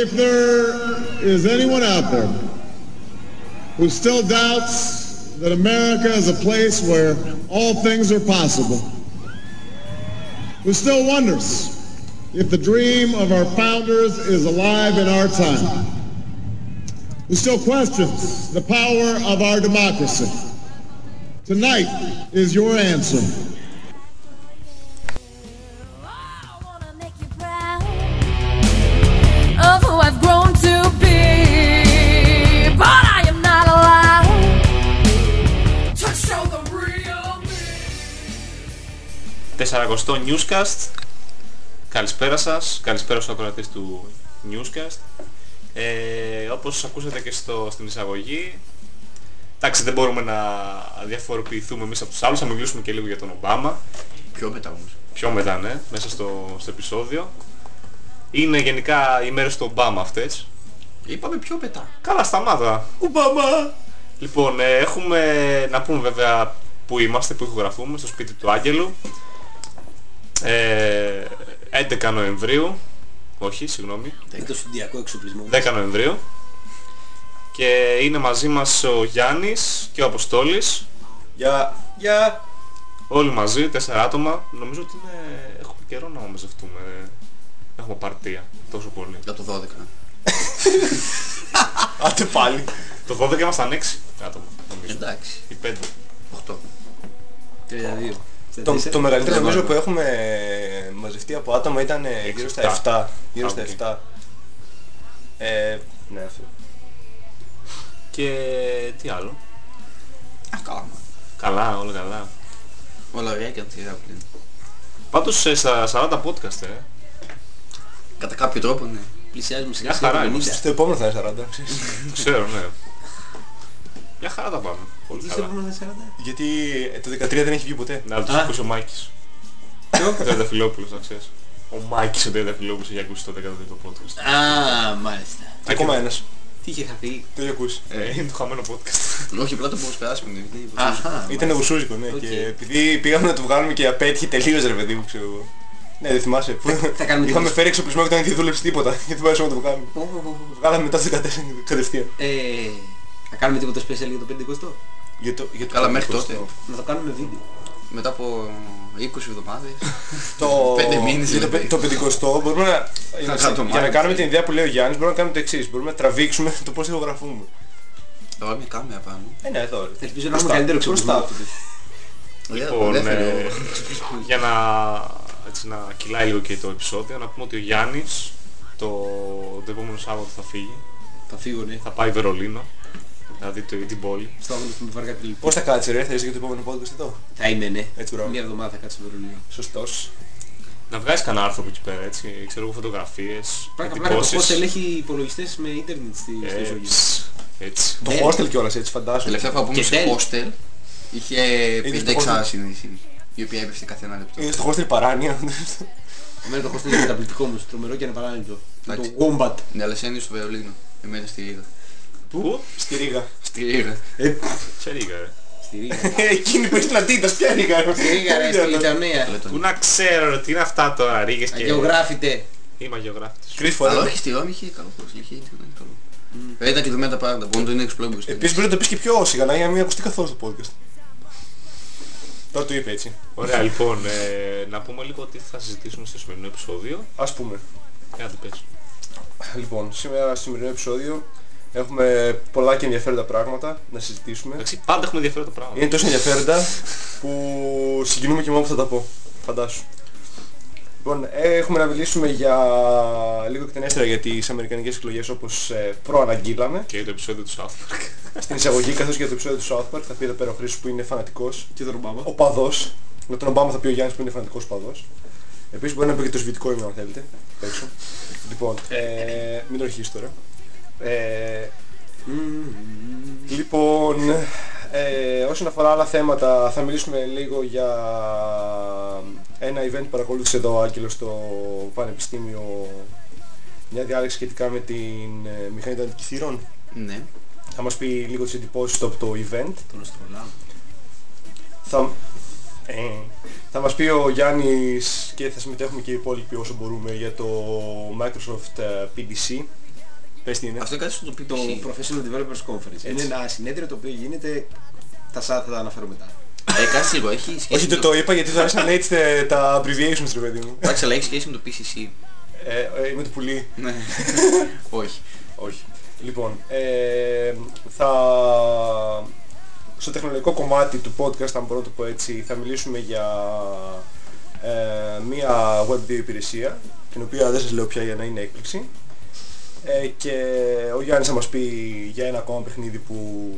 If there is anyone out there who still doubts that America is a place where all things are possible, who still wonders if the dream of our founders is alive in our time, who still questions the power of our democracy, tonight is your answer. 40ο Newscast. Καλησπέρα σας, καλησπέρα στους ακροατές του Newscast. Ε, όπως ακούσατε και στο, στην εισαγωγή, εντάξει δεν μπορούμε να διαφοροποιηθούμε εμείς από τους άλλους, θα μιλήσουμε και λίγο για τον Ομπάμα. Πιο μετά όμως. Πιο μετά, ναι, μέσα στο, στο επεισόδιο. Είναι γενικά οι μέρες του Ομπάμα αυτές. Είπαμε πιο μετά. Καλά, σταμάτα. Ομπάμα! Λοιπόν, ε, έχουμε να πούμε βέβαια που είμαστε, που ηχογραφούμε, στο σπίτι του Άγγελου. Ε, 11 Νοεμβρίου, όχι, συγγνώμη, Έχεις το συντιακό εξοπλισμό. 10 Νοεμβρίου. Και είναι μαζί μας ο Γιάννης και ο Αποστόλης. Γεια, γεια. Όλοι μαζί, τέσσερα άτομα. Νομίζω ότι είναι... έχουμε καιρό να μαζευτούμε. Έχουμε παρτία τόσο πολύ. Για το 12. Άντε πάλι. Το 12 ήμασταν 6 άτομα, νομίζω. Εντάξει. Ή 5. 8. 32. Το, το μεγαλύτερο Ναι, νομίζω ναι. που έχουμε μαζευτεί από άτομα ήταν ε, γύρω στα Έξι, 7. Γύρω στα ΟΚ. 7. Ε, ναι, αυτό. Και τι άλλο; Α, καλά. μα. Καλά, όλα καλά. Όλα ωραία και ανθηρά πλέον. Πάντως ε, στα 40 podcast, ε. Κατά κάποιο τρόπο, ναι. Πλησιάζουμε σιγά Μια σιγά χαρά το 50. είμαστε. Στο επόμενο θα είναι 40. ξέρεις. Ξέρω, ναι. Μια χαρά τα πάμε. Πολύ Τι στο καλά. επόμενο θα 40? Γιατί ε, το 13 δεν έχει βγει ποτέ. Να τους Α. ακούσει ο Μάκης. Ο Τριανταφυλόπουλος, να ξέρεις. Ο Μάκης ο Τριανταφυλόπουλος έχει ακούσει το 13ο podcast. Α, μάλιστα. Και ακόμα ένας. Τι είχε χαθεί; Το έχει ακούσει. Ε, είναι το χαμένο podcast. Όχι, απλά το προσπεράσουμε. ναι, δεν είναι Αχα. Ήταν γρουσούζικο, ναι. ΟΚ. Και επειδή πήγαμε να το βγάλουμε και απέτυχε τελείως ρε παιδί μου, ξέρω εγώ. Ναι, δεν θυμάσαι. Που θα κάνουμε Είχαμε τίποτα. φέρει εξοπλισμό και δεν είχε δουλέψει τίποτα. Γιατί δεν μπορούσαμε να το βγάλουμε. Ω, ω, ω. Το βγάλαμε μετά το 14 κατευθείαν. Ε, Θα κάνουμε τίποτα special για το 50 Για το, για το Καλά, μέχρι 20. τότε. Να το κάνουμε βίντεο. Μετά από 20 εβδομάδες. Το, Πέντε μήνες, για το, δηλαδή. πε- το πεντηκοστό μπορούμε να... για, κάνω το να, για να Μάιο. κάνουμε την ιδέα που λέει ο Γιάννης μπορούμε να κάνουμε το εξής. Μπορούμε να τραβήξουμε το πώς ηχογραφούμε. Τώρα μια κάμερα πάνω. Ε, ναι, εδώ. ρε. Ελπίζω να Μπροστά, έχουμε καλύτερο εξοπλισμό. μπροστά. Λοιπόν, Δεν θέλω. ε, για να, έτσι, να κυλάει λίγο και το επεισόδιο, να πούμε ότι ο Γιάννης το, το επόμενο Σάββατο θα φύγει. Θα φύγω, ναι. Θα πάει Βερολίνο. Δηλαδή το, την πόλη. Στο άγνωστο με βαργά τηλεφωνία. Πώς θα κάτσει ρε, θα είσαι για το επόμενο podcast εδώ; Θα είμαι, ναι. Έτσι, μπράβο. Μια εβδομάδα θα κάτσω στο Βερολίνο. Σωστός. Να βγάζεις κανένα άρθρο από εκεί πέρα, έτσι. Ξέρω εγώ φωτογραφίες, Πλάκα πλάκα το εντυπώσεις. hostel έχει υπολογιστές με ίντερνετ στη στη Ε, ζωή. ψ, Έτσι. Το Ναι. hostel κιόλας έτσι φαντάζομαι. Τελευταία φορά που ήμουν Και σε τέλει. hostel είχε Είδες το 56 hostel. συνείδηση. Η οποία έπεφτε κάθε ένα λεπτό. Είναι στο hostel παράνοια. Εμένα το hostel είναι καταπληκτικό όμως, τρομερό και ανεπαράληπτο. Με Το Εντάξει. Wombat. Ναι, αλλά εσύ είναι στο Βερολίνο. Εμένα στη Ρήγα. Πού; Στη Ρήγα. Στη Ρήγα. Σε λίγα ρε. Στη Ρήγα. Εκείνη που είναι στην Αντίτας, ποια Ρήγα ρε. Στη Ρήγα ρε, στη Λιτωνία. Πού να ξέρω ρε, τι είναι αυτά τώρα, ρίγες και... Αγιογράφητε. Είμαι αγιογράφητος. Τρεις Αλλά φορές. όχι στη Ρώμη είχε καλό hostel. Είχε ήταν καλό. Ε, Ήταν και το τα πράγματα. Μόνο το είναι Explorers. Επίσης μπορεί να το πεις και πιο σιγανά για να μην ακουστεί καθόλου το podcast. Τώρα το είπε έτσι. Ωραία, λοιπόν, ε, να πούμε λίγο τι θα συζητήσουμε στο σημερινό επεισόδιο. Ας πούμε. Κάτι πες. Λοιπόν, σήμερα στο σημερινό επεισόδιο έχουμε πολλά και ενδιαφέροντα πράγματα να συζητήσουμε. Εντάξει, πάντα έχουμε ενδιαφέροντα πράγματα. Είναι τόσο ενδιαφέροντα που συγκινούμε και μόνο που θα τα πω. Φαντάσου. Λοιπόν, έχουμε να μιλήσουμε για λίγο εκτενέστερα για τις αμερικανικές εκλογές όπως ε, προαναγγείλαμε Και το επεισόδιο του South Park. στην εισαγωγή καθώς και για το επεισόδιο του South Park θα πει εδώ πέρα ο Χρήστος που είναι φανατικός Και τον Ομπάμα. οπαδός. Με τον Ομπάμα θα πει ο Γιάννης που είναι φανατικός οπαδός. Επίσης μπορεί να πει και το σβητικό ήμουν αν θέλετε. απ' έξω. Λοιπόν, ε, μην το αρχίσεις τώρα. Ε, Λοιπόν, ε, όσον αφορά άλλα θέματα θα μιλήσουμε λίγο για ένα event που παρακολούθησε εδώ ο Άγγελος στο Πανεπιστήμιο μια διάλεξη σχετικά με την ε, μηχανή των αντικειθήρων. Ναι. Θα μας πει λίγο τις εντυπώσεις του από το event. Τον Αστρολάβο. Θα, ε, θα μας πει ο Γιάννης και θα συμμετέχουμε και οι υπόλοιποι όσο μπορούμε για το Microsoft ε, PDC. Πες τι είναι. Αυτό είναι κάτι στο Το PPC. Professional Developers Conference. Είναι ένα συνέδριο το οποίο γίνεται, θα, σα- θα τα αναφέρω μετά. Ε, κάτσε λίγο, έχει σχέση Όχι, ναι. το, το είπα γιατί θα άρεσε να λέει τε- τα abbreviations, ρε παιδί μου. Εντάξει, αλλά έχει σχέση με το PCC. Ε, ε, είμαι το πουλί. Ναι. Όχι. Όχι. Λοιπόν, ε, θα... στο τεχνολογικό κομμάτι του podcast, αν μπορώ να το πω έτσι, θα μιλήσουμε για ε, μία web 2 υπηρεσία, την οποία δεν σας λέω πια για να είναι έκπληξη. Ε, και ο Γιάννης θα μας πει για ένα ακόμα παιχνίδι που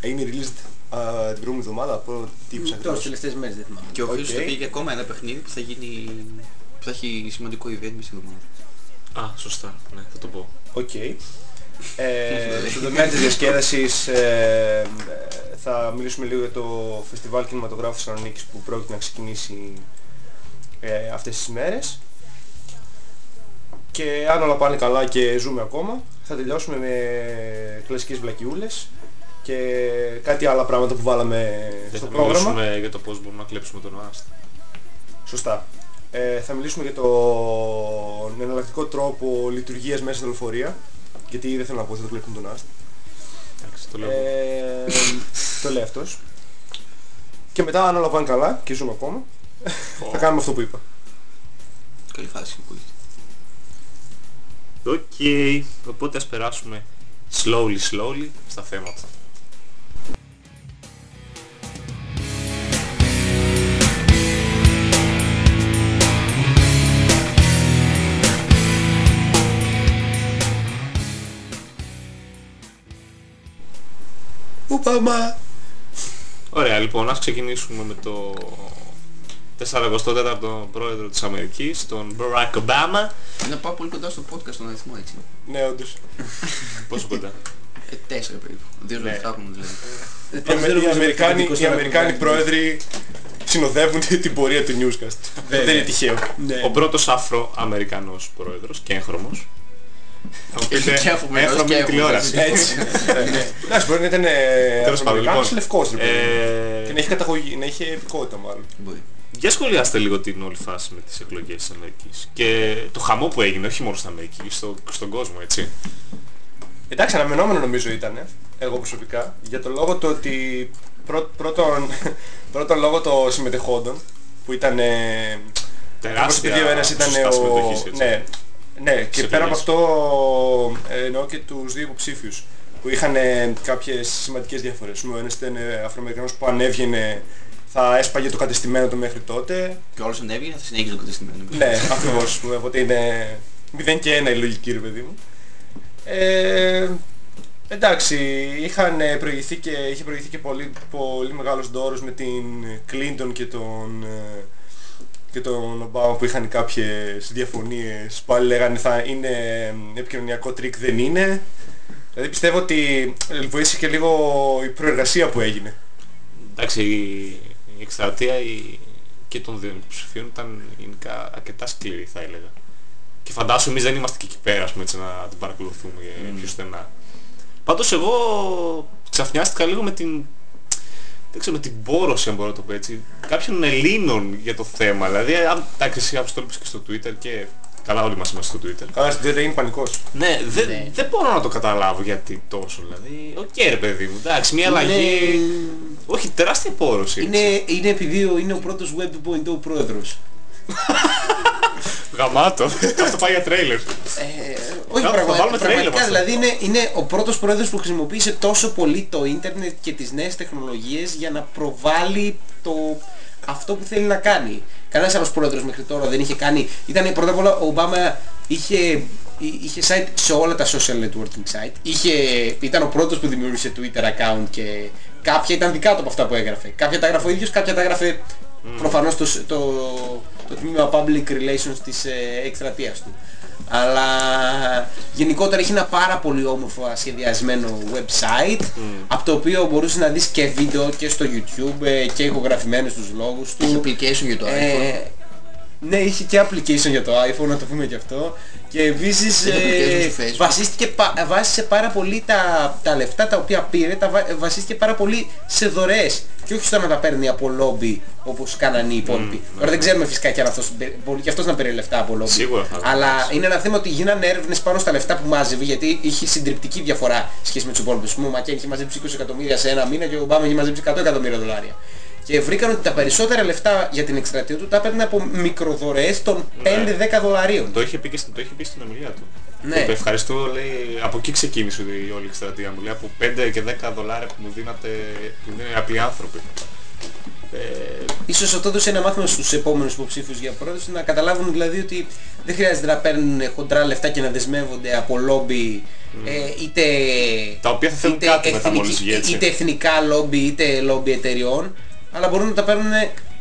είναι released α, την προηγούμενη εβδομάδα από τι είπες Τώρα ακριβώς. στις τελευταίες μέρες δεν θυμάμαι. Και ο ΟΚ. Χρήστος θα πει για ακόμα ένα παιχνίδι που θα γίνει... που θα έχει σημαντικό event μες στην εβδομάδα. Α, σωστά. Ναι, θα το πω. ΟΚ. Ε, στον τομέα της διασκέδασης ε, ε, θα μιλήσουμε λίγο για το Φεστιβάλ Κινηματογράφου Θεσσαλονίκης που πρόκειται να ξεκινήσει ε, αυτές τις μέρες. Και αν όλα πάνε καλά και ζούμε ακόμα, θα τελειώσουμε με κλασικές βλακιούλες και κάτι άλλα πράγματα που βάλαμε Δεν στο θα πρόγραμμα. μιλήσουμε για το πώς μπορούμε να κλέψουμε τον Ast. Σωστά. Ε, θα μιλήσουμε για τον εναλλακτικό τρόπο λειτουργίας μέσα στην λεωφορεία. Γιατί δεν θέλω να πω ότι θα το κλέψουμε τον Ast. Εντάξει, το λέω. εγώ. Ε, το λέει αυτός. Και μετά αν όλα πάνε καλά και ζούμε ακόμα, θα κάνουμε αυτό που είπα. Καλή φάση που είστε. ΟΚ, οπότε ας περάσουμε slowly slowly στα θέματα. Ουπαμά! Ωραία, λοιπόν, ας ξεκινήσουμε με το 44ο πρόεδρο της Αμερικής, τον Barack Obama. Είναι πάω πολύ κοντά στο podcast τον αριθμό έτσι. Ναι, όντως. Πόσο κοντά; Ε, τέσσερα περίπου. Δύο Ναι. λεπτά έχουμε δηλαδή. Οι, Πάντως Αμε- δεν οι νομίζω Αμερικάνοι, ότι οι Αμερικάνοι πρόεδροι συνοδεύουν τη- την πορεία του newscast. Δεν είναι τυχαίο. Ναι. Ο πρώτος Αφρο-Αμερικανός πρόεδρος και έγχρωμος. Θα μου πείτε, Και αφομενός έγχρωμη και είναι έγχρωμος. τηλεόραση. Έτσι. Ναι. Εντάξει, μπορεί να ήταν ε, Τέλος πάντων, Αμερικάνος λοιπόν. λευκός ρε παιδί. Ε, Και να έχει καταγωγή, να έχει επικότητα μάλλον. Μπορεί. Για σχολιάστε λίγο την όλη φάση με τις εκλογές της Αμερικής και το χαμό που έγινε, όχι μόνο στην Αμερική, στο, στον κόσμο, έτσι. Εντάξει, αναμενόμενο νομίζω ήταν, εγώ προσωπικά, για το λόγο το ότι πρω- πρώτον, πρώτον λόγω των συμμετεχόντων, που ήταν... ε, όπως Τεράστια επειδή ο ένας ήταν ποσοστά ο... συμμετοχής, έτσι. Ναι, ναι, και Στις πέρα από εκλογές. αυτό ε, εννοώ και τους δύο υποψήφιους που είχαν ε, κάποιες σημαντικές διαφορές. Ο ένας ήταν ε, Αφροαμερικανός που αν έβγαινε θα έσπαγε το κατεστημένο του μέχρι τότε. Και όλος ανέβηκε θα συνέχιζε το κατεστημένο. Ναι, ακριβώς, ας πούμε, οπότε είναι 0 και 1 η λογική ρε παιδί μου. Ε, εντάξει, είχαν ε, προηγηθεί και, είχε προηγηθεί και πολύ, πολύ μεγάλος δώρος με την Clinton και τον, ε, και τον Ομπάμα που είχαν κάποιες διαφωνίες που άλλοι λέγανε θα είναι ε, επικοινωνιακό τρίκ, δεν είναι. Δηλαδή πιστεύω ότι ε, βοήθησε και λίγο η προεργασία που έγινε. Εντάξει, η, η εκστρατεία η, και των δύο υποψηφίων ήταν γενικά αρκετά σκληρή θα έλεγα. Και φαντάσου εμείς δεν είμαστε και εκεί πέρα ας πούμε, έτσι, να την παρακολουθούμε mm. πιο στενά. Πάντως εγώ ξαφνιάστηκα λίγο με την δεν ξέρω, με την πόρωση αν μπορώ να το πω έτσι, κάποιων Ελλήνων για το θέμα. Δηλαδή, αν εντάξει, εσύ Άπης, το είπες και στο Twitter και καλά όλοι μας είμαστε στο Twitter. Καλά, στην Twitter είναι πανικός. Ναι, δεν, Ναι. δεν μπορώ να το καταλάβω γιατί τόσο. Δηλαδή, ΟΚ ρε παιδί μου, εντάξει, μια αλλαγή... Όχι, τεράστια πόρωση. έτσι. Είναι, είναι επειδή ο- είναι ο πρώτος Web 2.0 πρόεδρος. Γαμάτο. Αυτό πάει για τρέιλερ. Ε, όχι Θα- θα πραγμα- βάλουμε τρέιλερ πραγματικά, με αυτό. δηλαδή είναι, είναι ο πρώτος πρόεδρος που χρησιμοποίησε τόσο πολύ το ίντερνετ και τις νέες τεχνολογίες για να προβάλλει το, αυτό που θέλει να κάνει. Κανένας άλλος πρόεδρος μέχρι τώρα δεν είχε κάνει... Ήταν πρώτα απ' όλα ο Ομπάμα είχε, είχε site σε όλα τα social networking site. Είχε, ήταν ο πρώτος που δημιούργησε Twitter account και κάποια ήταν δικά του από αυτά που έγραφε. Κάποια τα έγραφε ο ίδιος, κάποια τα έγραφε προφανώς το, το, το τμήμα Public Relations της ε, εκστρατείας του. Αλλά γενικότερα έχει ένα πάρα πολύ όμορφο σχεδιασμένο website από το οποίο μπορούσε να δεις και βίντεο και στο YouTube ε, και ηχογραφημένες τους λόγους Έχει του. application για το iPhone. Ε, Ναι, είχε και application για το iPhone, να το πούμε και αυτό. Και επίσης Και το application ε, στο Facebook. βασίστηκε, πα- βάσισε πάρα πολύ τα, τα λεφτά τα οποία πήρε, τα βα- βασίστηκε πάρα πολύ σε δωρεές. Και όχι στο να τα παίρνει από λόμπι όπως κάνανε οι υπόλοιποι. Τώρα δεν ξέρουμε φυσικά και αν αυτός, μπορεί και αυτός να παίρνει λεφτά από λόμπι. Σίγουρα θα Αλλά είναι ένα θέμα ότι γίνανε έρευνες πάνω στα λεφτά που μάζευε γιατί είχε συντριπτική διαφορά σχέση με τους υπόλοιπους. Μου, ο Μακέν είχε μαζέψει 20 εκατομμύρια σε ένα μήνα και ο Ομπάμα είχε μαζέψει 100 εκατομμύρια δολάρια. Και βρήκαν ότι τα περισσότερα λεφτά για την εκστρατεία του τα έπαιρνε από μικροδωρεές των 5-10 δολαρίων. Το είχε πει και στην, το είχε πει στην ομιλία του. Ναι. Είπε, ευχαριστώ, λέει, από εκεί ξεκίνησε η όλη η εκστρατεία μου. Λέει, από 5 και 10 δολάρια που μου δίνατε, που μου δίνουν απλοί άνθρωποι. Ε, Ίσως αυτό δώσει ένα μάθημα στους επόμενους υποψήφιους για πρόεδρος να καταλάβουν δηλαδή ότι δεν χρειάζεται να παίρνουν χοντρά λεφτά και να δεσμεύονται από λόμπι ε, είτε, Τα οποία θα θέλουν κάτι μετά μόλις βγει, έτσι. είτε εθνικά λόμπι είτε λόμπι εταιριών αλλά μπορούν να τα παίρνουν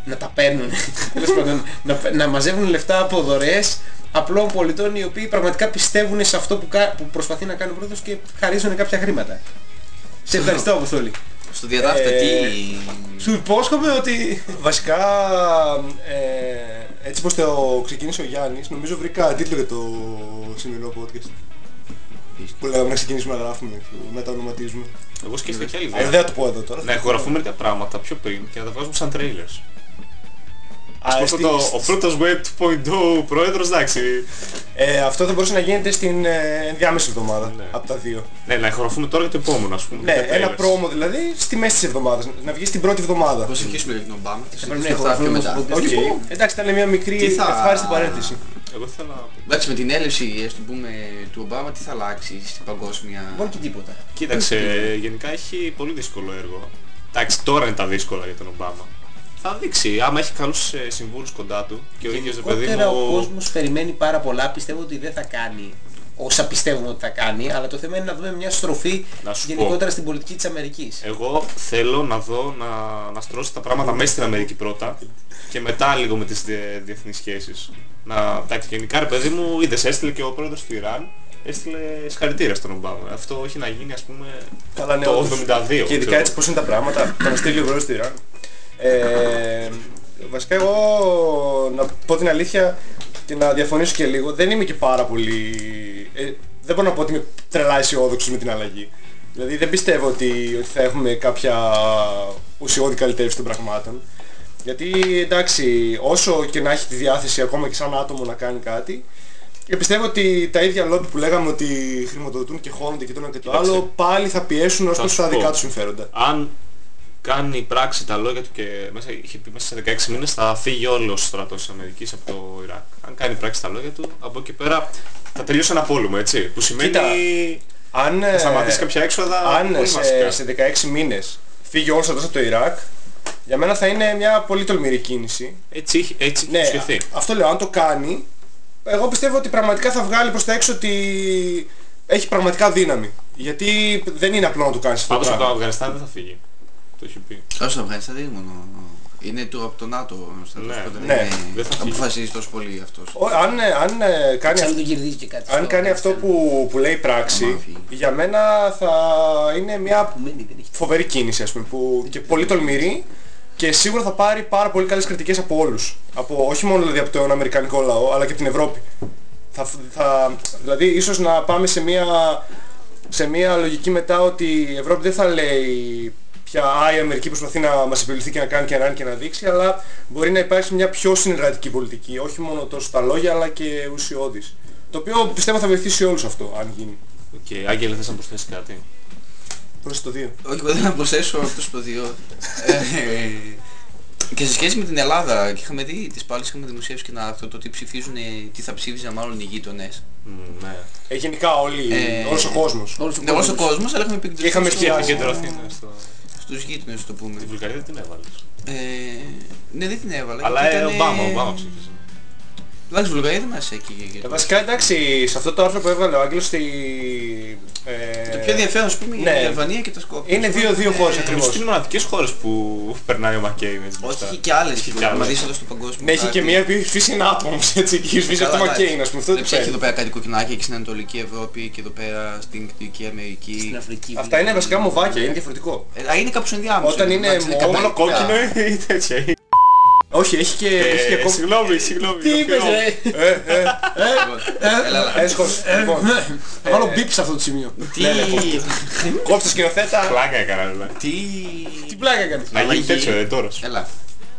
να τα παίρνουν τέλος πάντων, να, να μαζεύουν λεφτά από δωρεές απλών πολιτών οι οποίοι πραγματικά πιστεύουν σε αυτό που, κα- που προσπαθεί να κάνει ο πρόεδρος και χαρίζουν κάποια χρήματα. Σε ευχαριστώ Αποστόλη. Στο διατάφτα Ε, τι... Σου υπόσχομαι ότι Βασικά, ε, έτσι πως το ξεκίνησε ο Γιάννης, νομίζω βρήκα τίτλο για το σημερινό podcast. Που λέγαμε να ξεκινήσουμε να γράφουμε, που να τα ονοματίζουμε. Εγώ σκέφτηκα και άλλη Ε, ιδέα. δεν θα το πω εδώ τώρα. Να ηχογραφούμε μερικά πράγματα πιο πριν και να τα βγάζουμε σαν trailers. Α, Ας πούμε στη- το, ο πρώτος Web 2.0 πρόεδρος, εντάξει. ε, αυτό θα μπορούσε να γίνεται στην ε, ενδιάμεση εβδομάδα, Ναι. από τα δύο. Ναι, να ηχογραφούμε τώρα για το επόμενο, ας πούμε. Ναι, για ένα trailers. promo δηλαδή στη μέση της εβδομάδας, να βγει στην πρώτη εβδομάδα. Πώς αρχίσουμε για τον Ομπάμα και πρέπει να συζητήσουμε αυτά πιο ηχογραφούμε μετά. στο ΟΚ. Εντάξει, ήταν μια μικρή Τι θα- ευχάριστη παρένθεση. Εγώ θέλω να πω. Εντάξει, με την έλευση, ας το πούμε, του Ομπάμα, τι θα αλλάξει στην παγκόσμια... Μόνο και τίποτα. Κοίταξε, γενικά έχει πολύ δύσκολο έργο. Εντάξει, τώρα είναι τα δύσκολα για τον Ομπάμα. Θα δείξει, άμα έχει καλούς ε, συμβούλους κοντά του και ο ίδιος ρε παιδί Γενικότερα ο μου... κόσμος περιμένει πάρα πολλά, πιστεύω ότι δεν θα κάνει όσα πιστεύουμε ότι θα κάνει, αλλά το θέμα είναι να δούμε μια στροφή Να σου γενικότερα στην πολιτική της Αμερικής. Εγώ θέλω να δω να, να στρώσει τα πράγματα μέσα στην Αμερική πρώτα και μετά λίγο με τις διε- διεθνείς σχέσεις. Να, εντάξει, γενικά ρε παιδί μου, είδες, έστειλε και ο πρόεδρος του Ιράν, έστειλε συγχαρητήρια στον Ομπάμα. Αυτό έχει να γίνει ας πούμε Καλά, ναι, το όντως. 72. Και ειδικά ξέρω. έτσι πώς είναι τα πράγματα, το να στείλει ο πρόεδρος του Ιράν. Ε, βασικά εγώ να πω την αλήθεια και να διαφωνήσω και λίγο, δεν είμαι και πάρα πολύ... ε, δεν μπορώ να πω ότι είμαι τρελά αισιόδοξος με την αλλαγή. Δηλαδή δεν πιστεύω ότι, ότι θα έχουμε κάποια ουσιώδη καλυτέρευση των πραγμάτων. Γιατί εντάξει, όσο και να έχει τη διάθεση ακόμα και σαν άτομο να κάνει κάτι, και πιστεύω ότι τα ίδια λόμπι που λέγαμε ότι χρηματοδοτούν και χώνονται και το ένα και το Κοίταξε. άλλο, πάλι θα πιέσουν ως Θα προς σου τα πω. δικά τους συμφέροντα. Αν κάνει πράξη τα λόγια του και μέσα, είχε πει μέσα σε 16 μήνες θα φύγει όλος ο στρατός της Αμερικής από το Ιράκ. Αν κάνει πράξη τα λόγια του, από εκεί πέρα θα τελειώσει ένα πόλεμο, έτσι. Που σημαίνει Κοίτα, Αν, θα ε, σταματήσει κάποια έξοδα αν πολύ σε, βασικά. σε 16 μήνες φύγει όλος αυτός από το Ιράκ, για μένα θα είναι μια πολύ τολμηρή κίνηση. Έτσι, είχε- έτσι Ναι, έχει υποσχεθεί. α- αυτό λέω, αν το κάνει, εγώ πιστεύω ότι πραγματικά θα βγάλει προς τα έξω ότι έχει πραγματικά δύναμη. Γιατί δεν είναι απλό να το κάνεις αυτό το Πάντως από το πράγμα. Αφγανιστάν δεν θα φύγει. Το έχει πει. Όσο Αφγανιστάν δεν είναι μόνο... Είναι το, από το ΝΑΤΟ ο στρατός, Ναι, οπότε ναι, δεν δεν θα είναι- φύγει. αποφασίζει τόσο πολύ αυτός. Ο- Αν, ε, αν ε, κάνει Αν αυτό δεν κερδίζει και κάτι. Αν στο κάνει αυτό που, που λέει πράξη, Άμα φύγει. για μένα θα είναι μια που μένει, δεν έχει φοβερή κίνηση ας πούμε, που, και πολύ τολμηρή και σίγουρα θα πάρει πάρα πολύ καλές κριτικές από όλους. Από, όχι μόνο δηλαδή από τον Αμερικανικό λαό, αλλά και από την Ευρώπη. Θα, θα, δηλαδή ίσως να πάμε σε μια, σε μια λογική μετά ότι η Ευρώπη δεν θα λέει πια «Α, η Αμερική προσπαθεί να μας επιληθεί και να κάνει και να κάνει και να δείξει», αλλά μπορεί να υπάρξει μια πιο συνεργατική πολιτική, όχι μόνο τόσο στα λόγια αλλά και ουσιώδης. Το οποίο πιστεύω θα βοηθήσει όλους αυτό, αν γίνει. Και Άγγελε θες να προσθέσεις κάτι; Προς το 2. Όχι, εγώ δεν θα προσθέσω αυτούς το δύο. Ε, και σε σχέση με την Ελλάδα, και είχαμε δει τις πάλι είχαμε δημοσιεύσει και ένα αυτό το τι ψηφίζουν, τι θα ψήφιζαν μάλλον οι γείτονες. Μμ, ναι. Ε, γενικά όλοι, Ε, όλος ο κόσμος. Όλος ο Ναι, όλος ο κόσμος. κόσμος, αλλά είχαμε Και είχαμε επικεντρωθεί Και εστιάσει. επικεντρωθεί ναι, στο... στους γείτονες, το πούμε. Τη Βουλγαρία δεν την έβαλες. Ε, ναι, δεν την έβαλα. Αλλά γιατί ε, ήταν, Ομπάμα, ε, Ομπάμα ψήφισε. Εντάξει, Βουλγαρία δεν μας έκυγε. Ε, βασικά εντάξει, σε αυτό το άρθρο που έβγαλε ο Άγγελος στη... ε, Το πιο ενδιαφέρον, ας πούμε, ναι. είναι η Αλβανία και τα Σκόπια. Είναι δύο-δύο χώρες Ε, ακριβώς. Νομίζω ότι είναι οι μοναδικές χώρες που περνάει ο Μακέιν έτσι Όχι, μπροστά. έχει και άλλες. Έχει που και άμα άλλες. δεις εδώ στο παγκόσμιο Ναι, έχει και χάρτη. μία που έχει σφίσει ένα άτομο, έτσι, και έχει σφίσει αυτό το Καλά, Μακέιν, ας πούμε, αυτό Δεν τι έχει εδώ φέρει. πέρα κάτι κοκκινάκια και στην Ανατολική Ευρώπη και εδώ πέρα στην Δυτική Αμερική. Στην Αφρική. Αυτά είναι βασικά μοβάκια, είναι διαφορετικό. Ε, α, είναι κάπως ενδιάμεσο. Όταν είναι εντάξει, μόνο καταλήκτρα. Κόκκινο ή τέτοια. Όχι, έχει και, έχει και Ε, ακόμα... Συγγνώμη, συγγνώμη. Τι είπες ρε! Λοιπόν, Έλα, έλα. Έσχος, λοιπόν, Θα βάλω μπιπ σε αυτό το σημείο. Τι... κόψτε σκηνοθέτα. Πλάκα έκανα δηλαδή. Τι... Τι πλάκα έκανες; Να γίνει Αλλαγή. τέτοιο ε, τώρα. Έλα.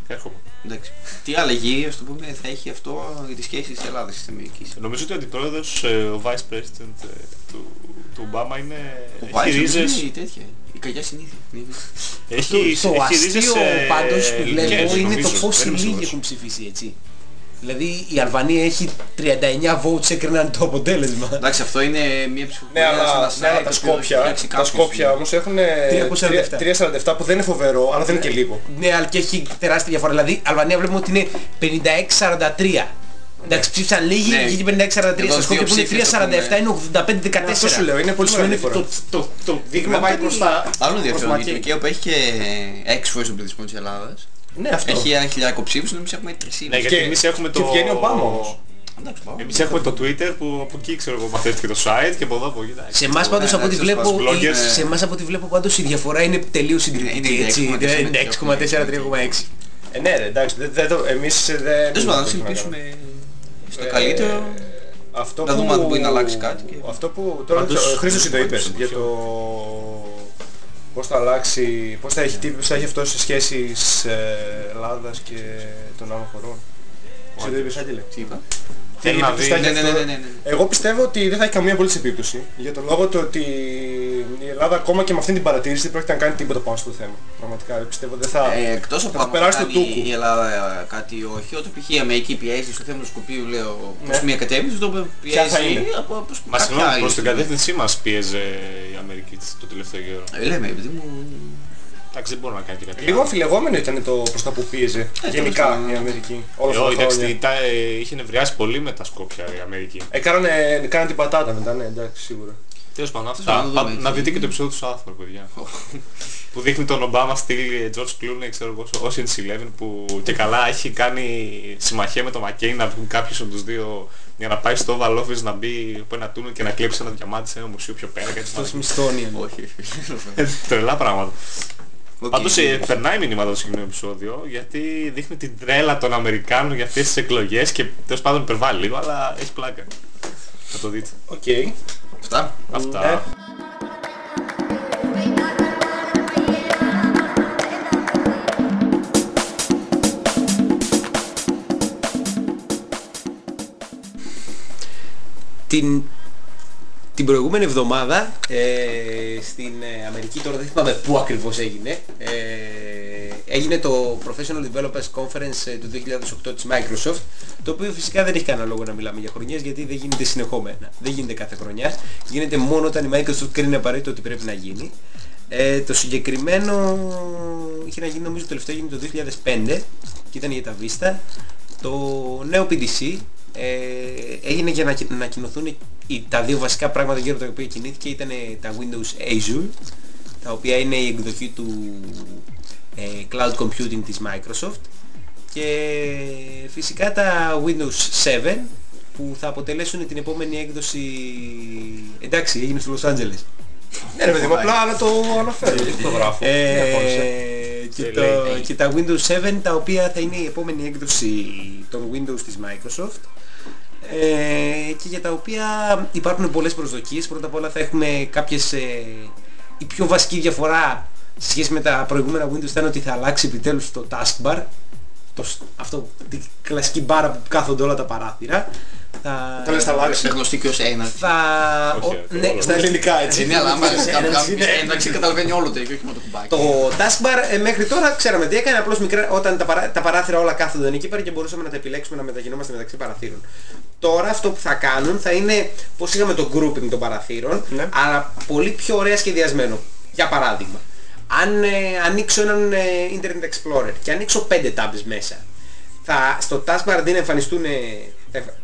Έρχομαι. Εντάξει. Τι αλλαγή, ας το πούμε, θα έχει αυτό για τις σχέσεις της Ελλάδας της Αμερικής. Νομίζω ότι ο αντιπρόεδρος, ε, ο vice president ε, του, του Ομπάμα είναι... Ο έχει Βάιτσον ρίζες... είναι η τέτοια. Η κακιά συνήθεια. Έχει, Το έχει ρίζες, αστείο ε, πάντως που ελληνικές, βλέπω είναι το νομίζω. πόσοι Δεν είμαι λίγοι σίγουρος. έχουν ψηφίσει έτσι. Δηλαδή η Αλβανία έχει 39 votes έκριναν το αποτέλεσμα. Εντάξει, αυτό είναι μια Ναι, ψηφοφορία σε αλλά, ένα ναι, αλλά site τα το οποίο έχει Σκόπια, φτιάξει τα κάποιος. Σκόπια όμως έχουν 347. 347 που δεν είναι φοβερό, αλλά δεν είναι και λίγο. Ναι, αλλά και έχει τεράστια διαφορά. Δηλαδή η Αλβανία βλέπουμε ότι είναι 56-43. Εντάξει, ψήφισαν λίγοι, Ναι. βγήκε 56-43. Εδώ Στα Σκόπια δύο που είναι ψήφια, 3-47 είναι 85-14. Αυτό σου λέω, είναι πολύ Σημαίνει μεγάλη ότι διαφορά. το, το, το δείγμα πάει προς τα... Άλλο προς ενδιαφέρον, η μακριά. Τουρκία που έχει και 6 φορές τον πληθυσμό της Ελλάδας. Ναι, αυτό. Έχει ένα χιλιάρικο ψήφους, εμείς έχουμε 3,5. Ναι, γιατί Και- εμείς έχουμε το... και βγαίνει ο Ομπάμα όμως. Εντάξει, πάμε. Εμείς έχουμε το Twitter που από εκεί ξέρω εγώ μαθαίνεται και το site και από εδώ από εκεί. εντάξει. Σε εμάς πάντως Ναι, από ό,τι εντάξει, βλέπω, στους bloggers. η- σε εμάς από ό,τι βλέπω πάντως η διαφορά είναι τελείως συντριπτική είναι έτσι. 6,4, Είναι 6,4-3,6. Ε, ναι, ρε, εντάξει, δεν, δεν το, εμείς ε, δεν... Τέλος πάντων, ας δεν ελπίσουμε στο Ε, καλύτερο. Αυτό Να που... δούμε αν μπορεί να αλλάξει κάτι και- Αυτό που τώρα Πάντως- ο Χρήστος το είπες πάντως- για το πώς θα αλλάξει, πώς θα έχει, τι θα έχει αυτό σε σχέσεις ε, Ελλάδας και των άλλων χωρών. Εσύ το είπες, Άγγελε. Τι είπα. Τι Θέλει να επίπτωση δει- θα έχει Ναι, ναι, αυτό; ναι, ναι, ναι. Εγώ πιστεύω ότι δεν θα έχει καμία απολύτως επίπτωση. Για τον λόγο του ότι η Ελλάδα ακόμα και με αυτή την παρατήρηση δεν πρόκειται να κάνει τίποτα πάνω στο θέμα. Πραγματικά πιστεύω δεν θα... Ε, εκτός από θα αν περάσει το κάνει τούκου. η Ελλάδα ε, κάτι όχι, όταν π.χ. η Αμερική πιέζει στο θέμα του Σκοπίου, λέω, προς Ναι. μια κατεύθυνση, το Ποια πιέζει θα είναι; από προς Μα κάποια συγγνώμη, άλλη προς την στιγμή. κατεύθυνσή μας πίεζε η Αμερική το τελευταίο καιρό. Ε, Λέμε, επειδή μου... Εντάξει, δεν μπορεί να κάνει και κάτι Λίγο άλλο. αμφιλεγόμενο ήταν το προς τα που πίεζε γενικά τέλος πάντων. η Αμερική. Όλα Ε, αυτά όχι, τα εντάξει, χρόνια. τα- ε, είχε νευριάσει πολύ με τα Σκόπια η Αμερική. Ε, κάνανε, κάνανε την πατάτα μετά, ναι, εντάξει, σίγουρα. Τέλος πάντων, πάντων, αυτά. να Πα- δούμε Να τι- δείτε και το επεισόδιο του South Park, παιδιά. που δείχνει τον Ομπάμα στυλ George Clooney, ξέρω εγώ, στο Ocean's Eleven που και καλά έχει κάνει συμμαχία με τον McCain να βγουν κάποιος από τους δύο για να πάει στο Oval Office να μπει από ένα τούνελ και να κλέψει ένα διαμάτι σε ένα μουσείο πιο πέρα. Κάτι Στο τέτοιο. Smithsonian. Όχι, Ε, Τρελά πράγματα. ΟΚ. Πάντως ε, περνάει μηνύματα το συγκεκριμένο επεισόδιο γιατί δείχνει την τρέλα των Αμερικάνων για αυτές τις εκλογές και τέλος πάντων υπερβάλλει λίγο αλλά έχει πλάκα. Θα το δείτε. ΟΚ. Αυτά. Αυτά. Ναι. την, την προηγούμενη εβδομάδα ε, στην ε, Αμερική, τώρα δεν θυμάμαι πού ακριβώς έγινε, ε, έγινε το Professional Developers Conference ε, του 2008 της Microsoft, το οποίο φυσικά δεν έχει κανένα λόγο να μιλάμε για χρονιές γιατί δεν γίνεται συνεχόμενα, δεν γίνεται κάθε χρονιά, γίνεται μόνο όταν η Microsoft κρίνει απαραίτητο ότι πρέπει να γίνει. Ε, το συγκεκριμένο είχε να γίνει νομίζω το τελευταίο έγινε το 2005 και ήταν για τα Vista. Το νέο PDC ε, έγινε για να κι- να ανακοινωθούν οι- τα δύο βασικά πράγματα γύρω από τα οποία κινήθηκε ήταν ε, τα Windows Azure τα οποία είναι η εκδοχή του ε, Cloud Computing της Microsoft και φυσικά τα Windows 7 που θα αποτελέσουν την επόμενη έκδοση. Εντάξει έγινε στο Los Angeles. Ναι ρε παιδί μου, απλά να το αναφέρω, δεν το γράφω. ε, Δεν διαφώνησα. και, Και το, λέει, και τα Windows 7 τα οποία θα είναι η επόμενη έκδοση των Windows της Microsoft ε, και για τα οποία υπάρχουν πολλές προσδοκίες. Πρώτα απ' όλα θα έχουμε κάποιες... Ε, η πιο βασική διαφορά σε σχέση με τα προηγούμενα Windows ήταν ότι θα αλλάξει επιτέλους το taskbar το, σ- αυτό, την κλασική μπάρα που κάθονται όλα τα παράθυρα. Θα, Το λες θα αλλάξεις. Είναι γνωστή και ως ένας. θα, Όχι, ο- όχι, ναι, όλο. στα ελληνικά έτσι. Είναι, αλλά άμα είναι- κάποιος είναι- εντάξει καταλαβαίνει όλο το και όχι μόνο το κουμπάκι. Το taskbar ε, μέχρι τώρα ξέραμε τι έκανε, απλώς μικρά, όταν τα, παρά, τα παράθυρα όλα κάθονταν εκεί πέρα και μπορούσαμε να τα επιλέξουμε να μεταγινόμαστε μεταξύ παραθύρων. Τώρα αυτό που θα κάνουν θα είναι πως είχαμε το grouping των παραθύρων, Ναι. αλλά πολύ πιο ωραία σχεδιασμένο. Για παράδειγμα, αν ε, ανοίξω έναν ε, Internet Explorer και ανοίξω 5 tabs μέσα, θα, στο taskbar αντί να εμφανιστούν ε, θα εμφα-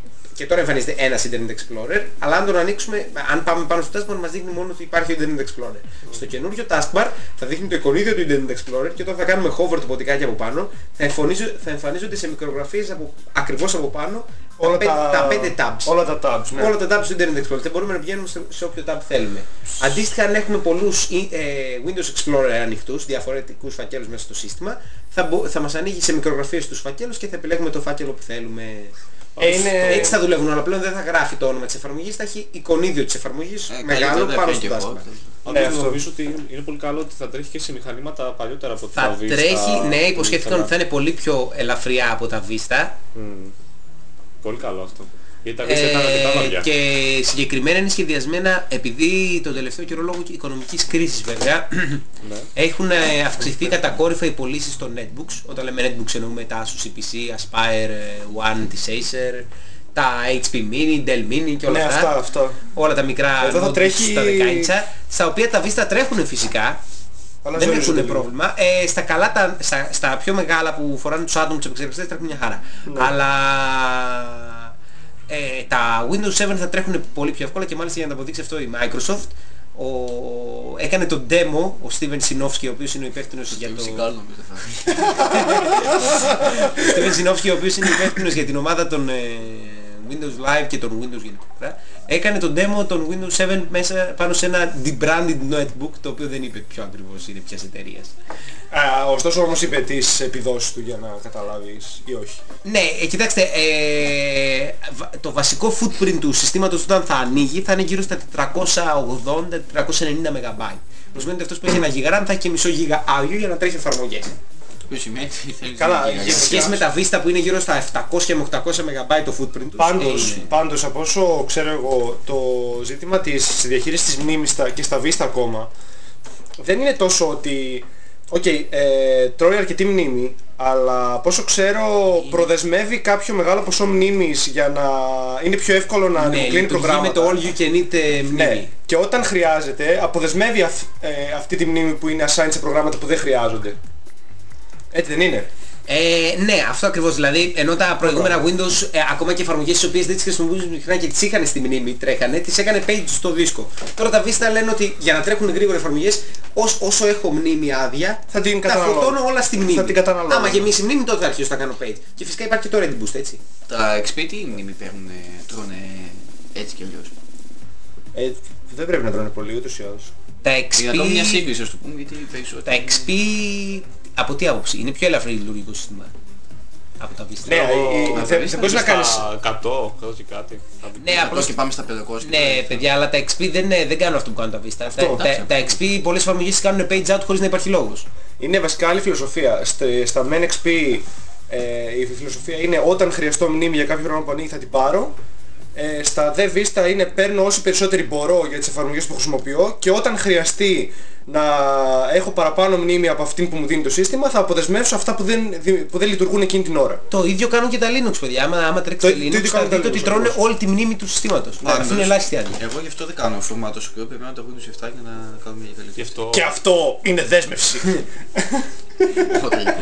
και τώρα εμφανίζεται ένας Internet Explorer, αλλά αν τον ανοίξουμε, αν πάμε πάνω στο taskbar μας δείχνει μόνο ότι υπάρχει ο Internet Explorer. Στο καινούριο taskbar θα δείχνει το εικονίδιο του Internet Explorer και όταν θα κάνουμε hover το ποτικάκι από πάνω, θα, εμφανίζω- θα εμφανίζονται σε μικρογραφίες από, ακριβώς από πάνω Όλα πέ- τα 5 tabs. Όλα τα tabs, ναι. Όλα τα tabs του Internet Explorer. Δεν μπορούμε να πηγαίνουμε σε, σε όποιο tab θέλουμε. Αντίστοιχα, αν έχουμε πολλούς ε, ε, Windows Explorer ανοιχτούς, διαφορετικούς φακέλους μέσα στο σύστημα, θα, μπο- θα μας ανοίγει σε μικρογραφίες τους φακέλους και θα επιλέγουμε το φάκελο που θέλουμε. Ε, είναι... Έτσι θα δουλεύουν όλα πλέον, δεν θα γράφει το όνομα της εφαρμογής, θα έχει εικονίδιο της εφαρμογής Ε, μεγάλο καλύτερα πάνω πια στο και εγώ. τάσμα. Πάντως Ναι, αυτό. νομίζω ότι είναι πολύ καλό ότι θα τρέχει και σε μηχανήματα παλιότερα από Θα Vista τρέχει, ναι, που υποσχέθηκαν ότι θα είναι πολύ πιο ελαφριά από τα Vista. Μμμ. Πολύ καλό αυτό. Γιατί τα Vista ήταν αρκετά βαριά. Ε, και συγκεκριμένα είναι σχεδιασμένα επειδή το τελευταίο καιρό λόγω οικονομικής κρίσης βέβαια Ναι. έχουν ε, αυξηθεί κατακόρυφα οι πωλήσεις των netbooks. Όταν λέμε netbooks εννοούμε τα Asus CPC, Aspire ε, One της Acer, τα HP Mini, Dell Mini και όλα Ναι, αυτά. αυτά, αυτά. Όλα τα μικρά Εδώ θα notebooks τρέχει- στα 10 στα οποία τα Vista τρέχουν φυσικά Αλλά δεν ζορίζονται έχουν λίγο. πρόβλημα. Ε, στα, καλά, τα, στα, στα πιο μεγάλα που φοράνε τους άτομους τους επεξεργαστές τρέχουν μια χαρά. Ναι. Αλλά ε, τα Windows 7 θα τρέχουν πολύ πιο εύκολα και μάλιστα για να το αποδείξει αυτό η Microsoft ο, έκανε το demo ο Steven Sinofsky ο οποίος είναι ο υπεύθυνος για το... Φυσικά νομίζω θα Ο Steven Sinofsky ο οποίος είναι υπεύθυνος για την ομάδα των ε, Windows Live και των Windows γενικότερα έκανε το demo των Windows 7 μέσα πάνω σε ένα debranded notebook το οποίο δεν είπε ποιο ακριβώς είναι ποιας εταιρείας. Α, ωστόσο όμως είπε τις επιδόσεις του για να καταλάβεις ή όχι. Ναι, ε, κοιτάξτε, ε, βα- το βασικό footprint του συστήματος όταν θα ανοίγει θα είναι γύρω στα 480-490 MB. Προσμένει ότι αυτός που έχει ένα γιγαράμ θα έχει και μισό γίγα άδειο για να τρέχει εφαρμογές. Που σημαίνει ότι θέλεις Καλά, να για- Σε γίνεις. σχέση με τα Vista που είναι γύρω στα 700 με 800 MB το footprint τους. Πάντως, ε, είναι- πάντως από όσο ξέρω εγώ, το ζήτημα της διαχείρισης της μνήμης στα, και στα Vista ακόμα δεν είναι τόσο ότι ΟΚ, ε, τρώει αρκετή μνήμη, αλλά πόσο ξέρω προδεσμεύει κάποιο μεγάλο ποσό μνήμης για να είναι πιο εύκολο να ναι, ανοιγοκλίνει λειτουργεί με προγράμματα. το all you can eat ε, μνήμη. Ναι, και όταν χρειάζεται αποδεσμεύει αυ- ε, αυτή τη μνήμη που είναι assigned σε προγράμματα που δεν χρειάζονται. Έτσι δεν είναι. Ε, ναι, αυτό ακριβώς δηλαδή, ενώ τα προηγούμενα Windows, ε, ακόμα και εφαρμογές τις οποίες δεν τις χρησιμοποιούσαν συχνά και τις είχαν στη μνήμη, τρέχανε, τις έκανε page στο δίσκο. Τώρα τα Vista λένε ότι για να τρέχουν γρήγορα εφαρμογές, ως, όσο έχω μνήμη άδεια, Θα την τα καταναλώνω. φορτώνω όλα στη μνήμη. Θα την καταναλώνω. Άμα γεμίσει η μνήμη τότε θα αρχίσω να κάνω page. Και φυσικά υπάρχει και το Ready Boost, έτσι. Τα XP τι μνήμη παίρνουν, τρώνε έτσι κι αλλιώς; Ε, δεν πρέπει να τρώνε πολύ ούτως ή άλλως. Τα Για να κάνουμε μια XP, σύγκριση, ας το πούμε, γιατί περισσότερο. τα XP, από τι άποψη, είναι πιο ελαφρύ λειτουργικό σύστημα από τα Vista. Ναι, Εγώ- ε, ε, να δεν βρεις δεν μπορείς να Στα κάνεις... 100, 100 και κάτι. Ναι, Απλώς απλώς και πάμε στα 500. Ναι, παιδιά, αλλά τα XP δεν, ε, δεν κάνουν αυτό που κάνουν τα Vista. Τα, τα, εντάξει. τα XP πολλές εφαρμογές τις κάνουν page out χωρίς να υπάρχει λόγος. Είναι βασικά άλλη φιλοσοφία. Στε- Στα Men XP ε, η φιλοσοφία είναι όταν χρειαστώ μνήμη για κάποιο πρόγραμμα που ανοίγει θα την πάρω. Ε, στα The Vista είναι παίρνω όση περισσότερη μπορώ για τις εφαρμογές που χρησιμοποιώ και όταν χρειαστεί να έχω παραπάνω μνήμη από αυτή που μου δίνει το σύστημα θα αποδεσμεύσω αυτά που δεν, δι- που δεν λειτουργούν εκείνη την ώρα. Το ίδιο κάνουν και τα Linux, παιδιά. Άμα, άμα τρέξει Το- το, το Linux, ίδιο θα κάνουν τα δείτε ότι Linux, τρώνε ακριβώς. όλη τη μνήμη του συστήματος. Ναι, Αυτό είναι ναι. ελάχιστη άδεια. Εγώ γι' αυτό δεν κάνω φορμά τόσο καιρό, περιμένω το Windows 7 για να κάνουμε μια Γι' καλύτερη. αυτό... Και αυτό είναι δέσμευση. Οπότε, λοιπόν.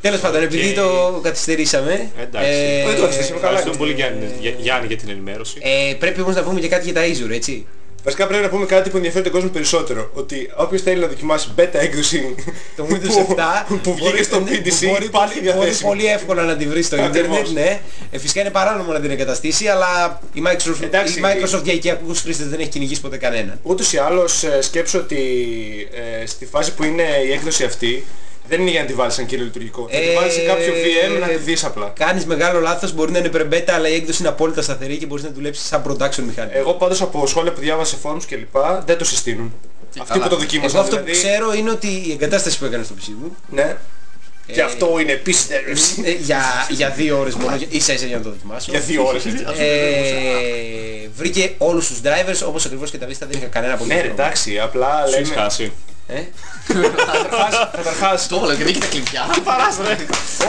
Τέλος πάντων, επειδή Και- το καθυστερήσαμε, Εντάξει. Δεν το καθυστερήσαμε, καλά. Ευχαριστούμε πολύ Γιάννη, Για- Γιάννη για την ενημέρωση. ε, πρέπει όμως να πούμε και κάτι για τα Azure, έτσι. Βασικά πρέπει να πούμε κάτι που ενδιαφέρει τον κόσμο περισσότερο. Ότι όποιος θέλει να δοκιμάσει beta έκδοση Το που- Windows 7 που βγήκε στο PDC μπορεί, υπάρχει μπορεί, μπορεί διαθέσιμο. πολύ εύκολα να τη βρεις στο Ακριβώς. ίντερνετ, ναι. Ε, φυσικά είναι παράνομο να την εγκαταστήσει, αλλά η Microsoft, Εντάξει, η Microsoft για οικιακούς χρήστες δεν έχει κυνηγήσει ποτέ κανέναν. Ούτως ή άλλως ε, σκέψω ότι ε, στη φάση που είναι η έκδοση αυτή δεν είναι για να τη βάλεις σαν κύριο λειτουργικό. Θα τη Ε, βάλεις σε κάποιο VM να τη δεις απλά. Κάνεις μεγάλο λάθος, μπορεί να είναι pre-beta, αλλά η έκδοση είναι απόλυτα σταθερή και μπορείς να δουλέψεις σαν production μηχάνημα. Εγώ πάντως από σχόλια που διάβασα σε forums και λοιπά δεν το συστήνουν. Αυτοί καλά. που το δοκίμασαν Εγώ αυτό που δηλαδή. ξέρω είναι ότι η εγκατάσταση που έκανε στο PC μου Ναι. Και Ε, αυτό είναι επίσης δέσμευση. ε, για, για δύο ώρες μόνο, για- ίσα ίσα για να το δοκιμάσω. Για δύο ώρες έτσι. ε, βρήκε όλους τους drivers όπως ακριβώς και τα Vista δεν είχα κανένα πολύ Ναι ρε εντάξει, απλά Σου έχεις λέμε... χάσει. Ε; Καταρχάς, καταρχάς, Το όλο και δεν έχει τα κλειδιά.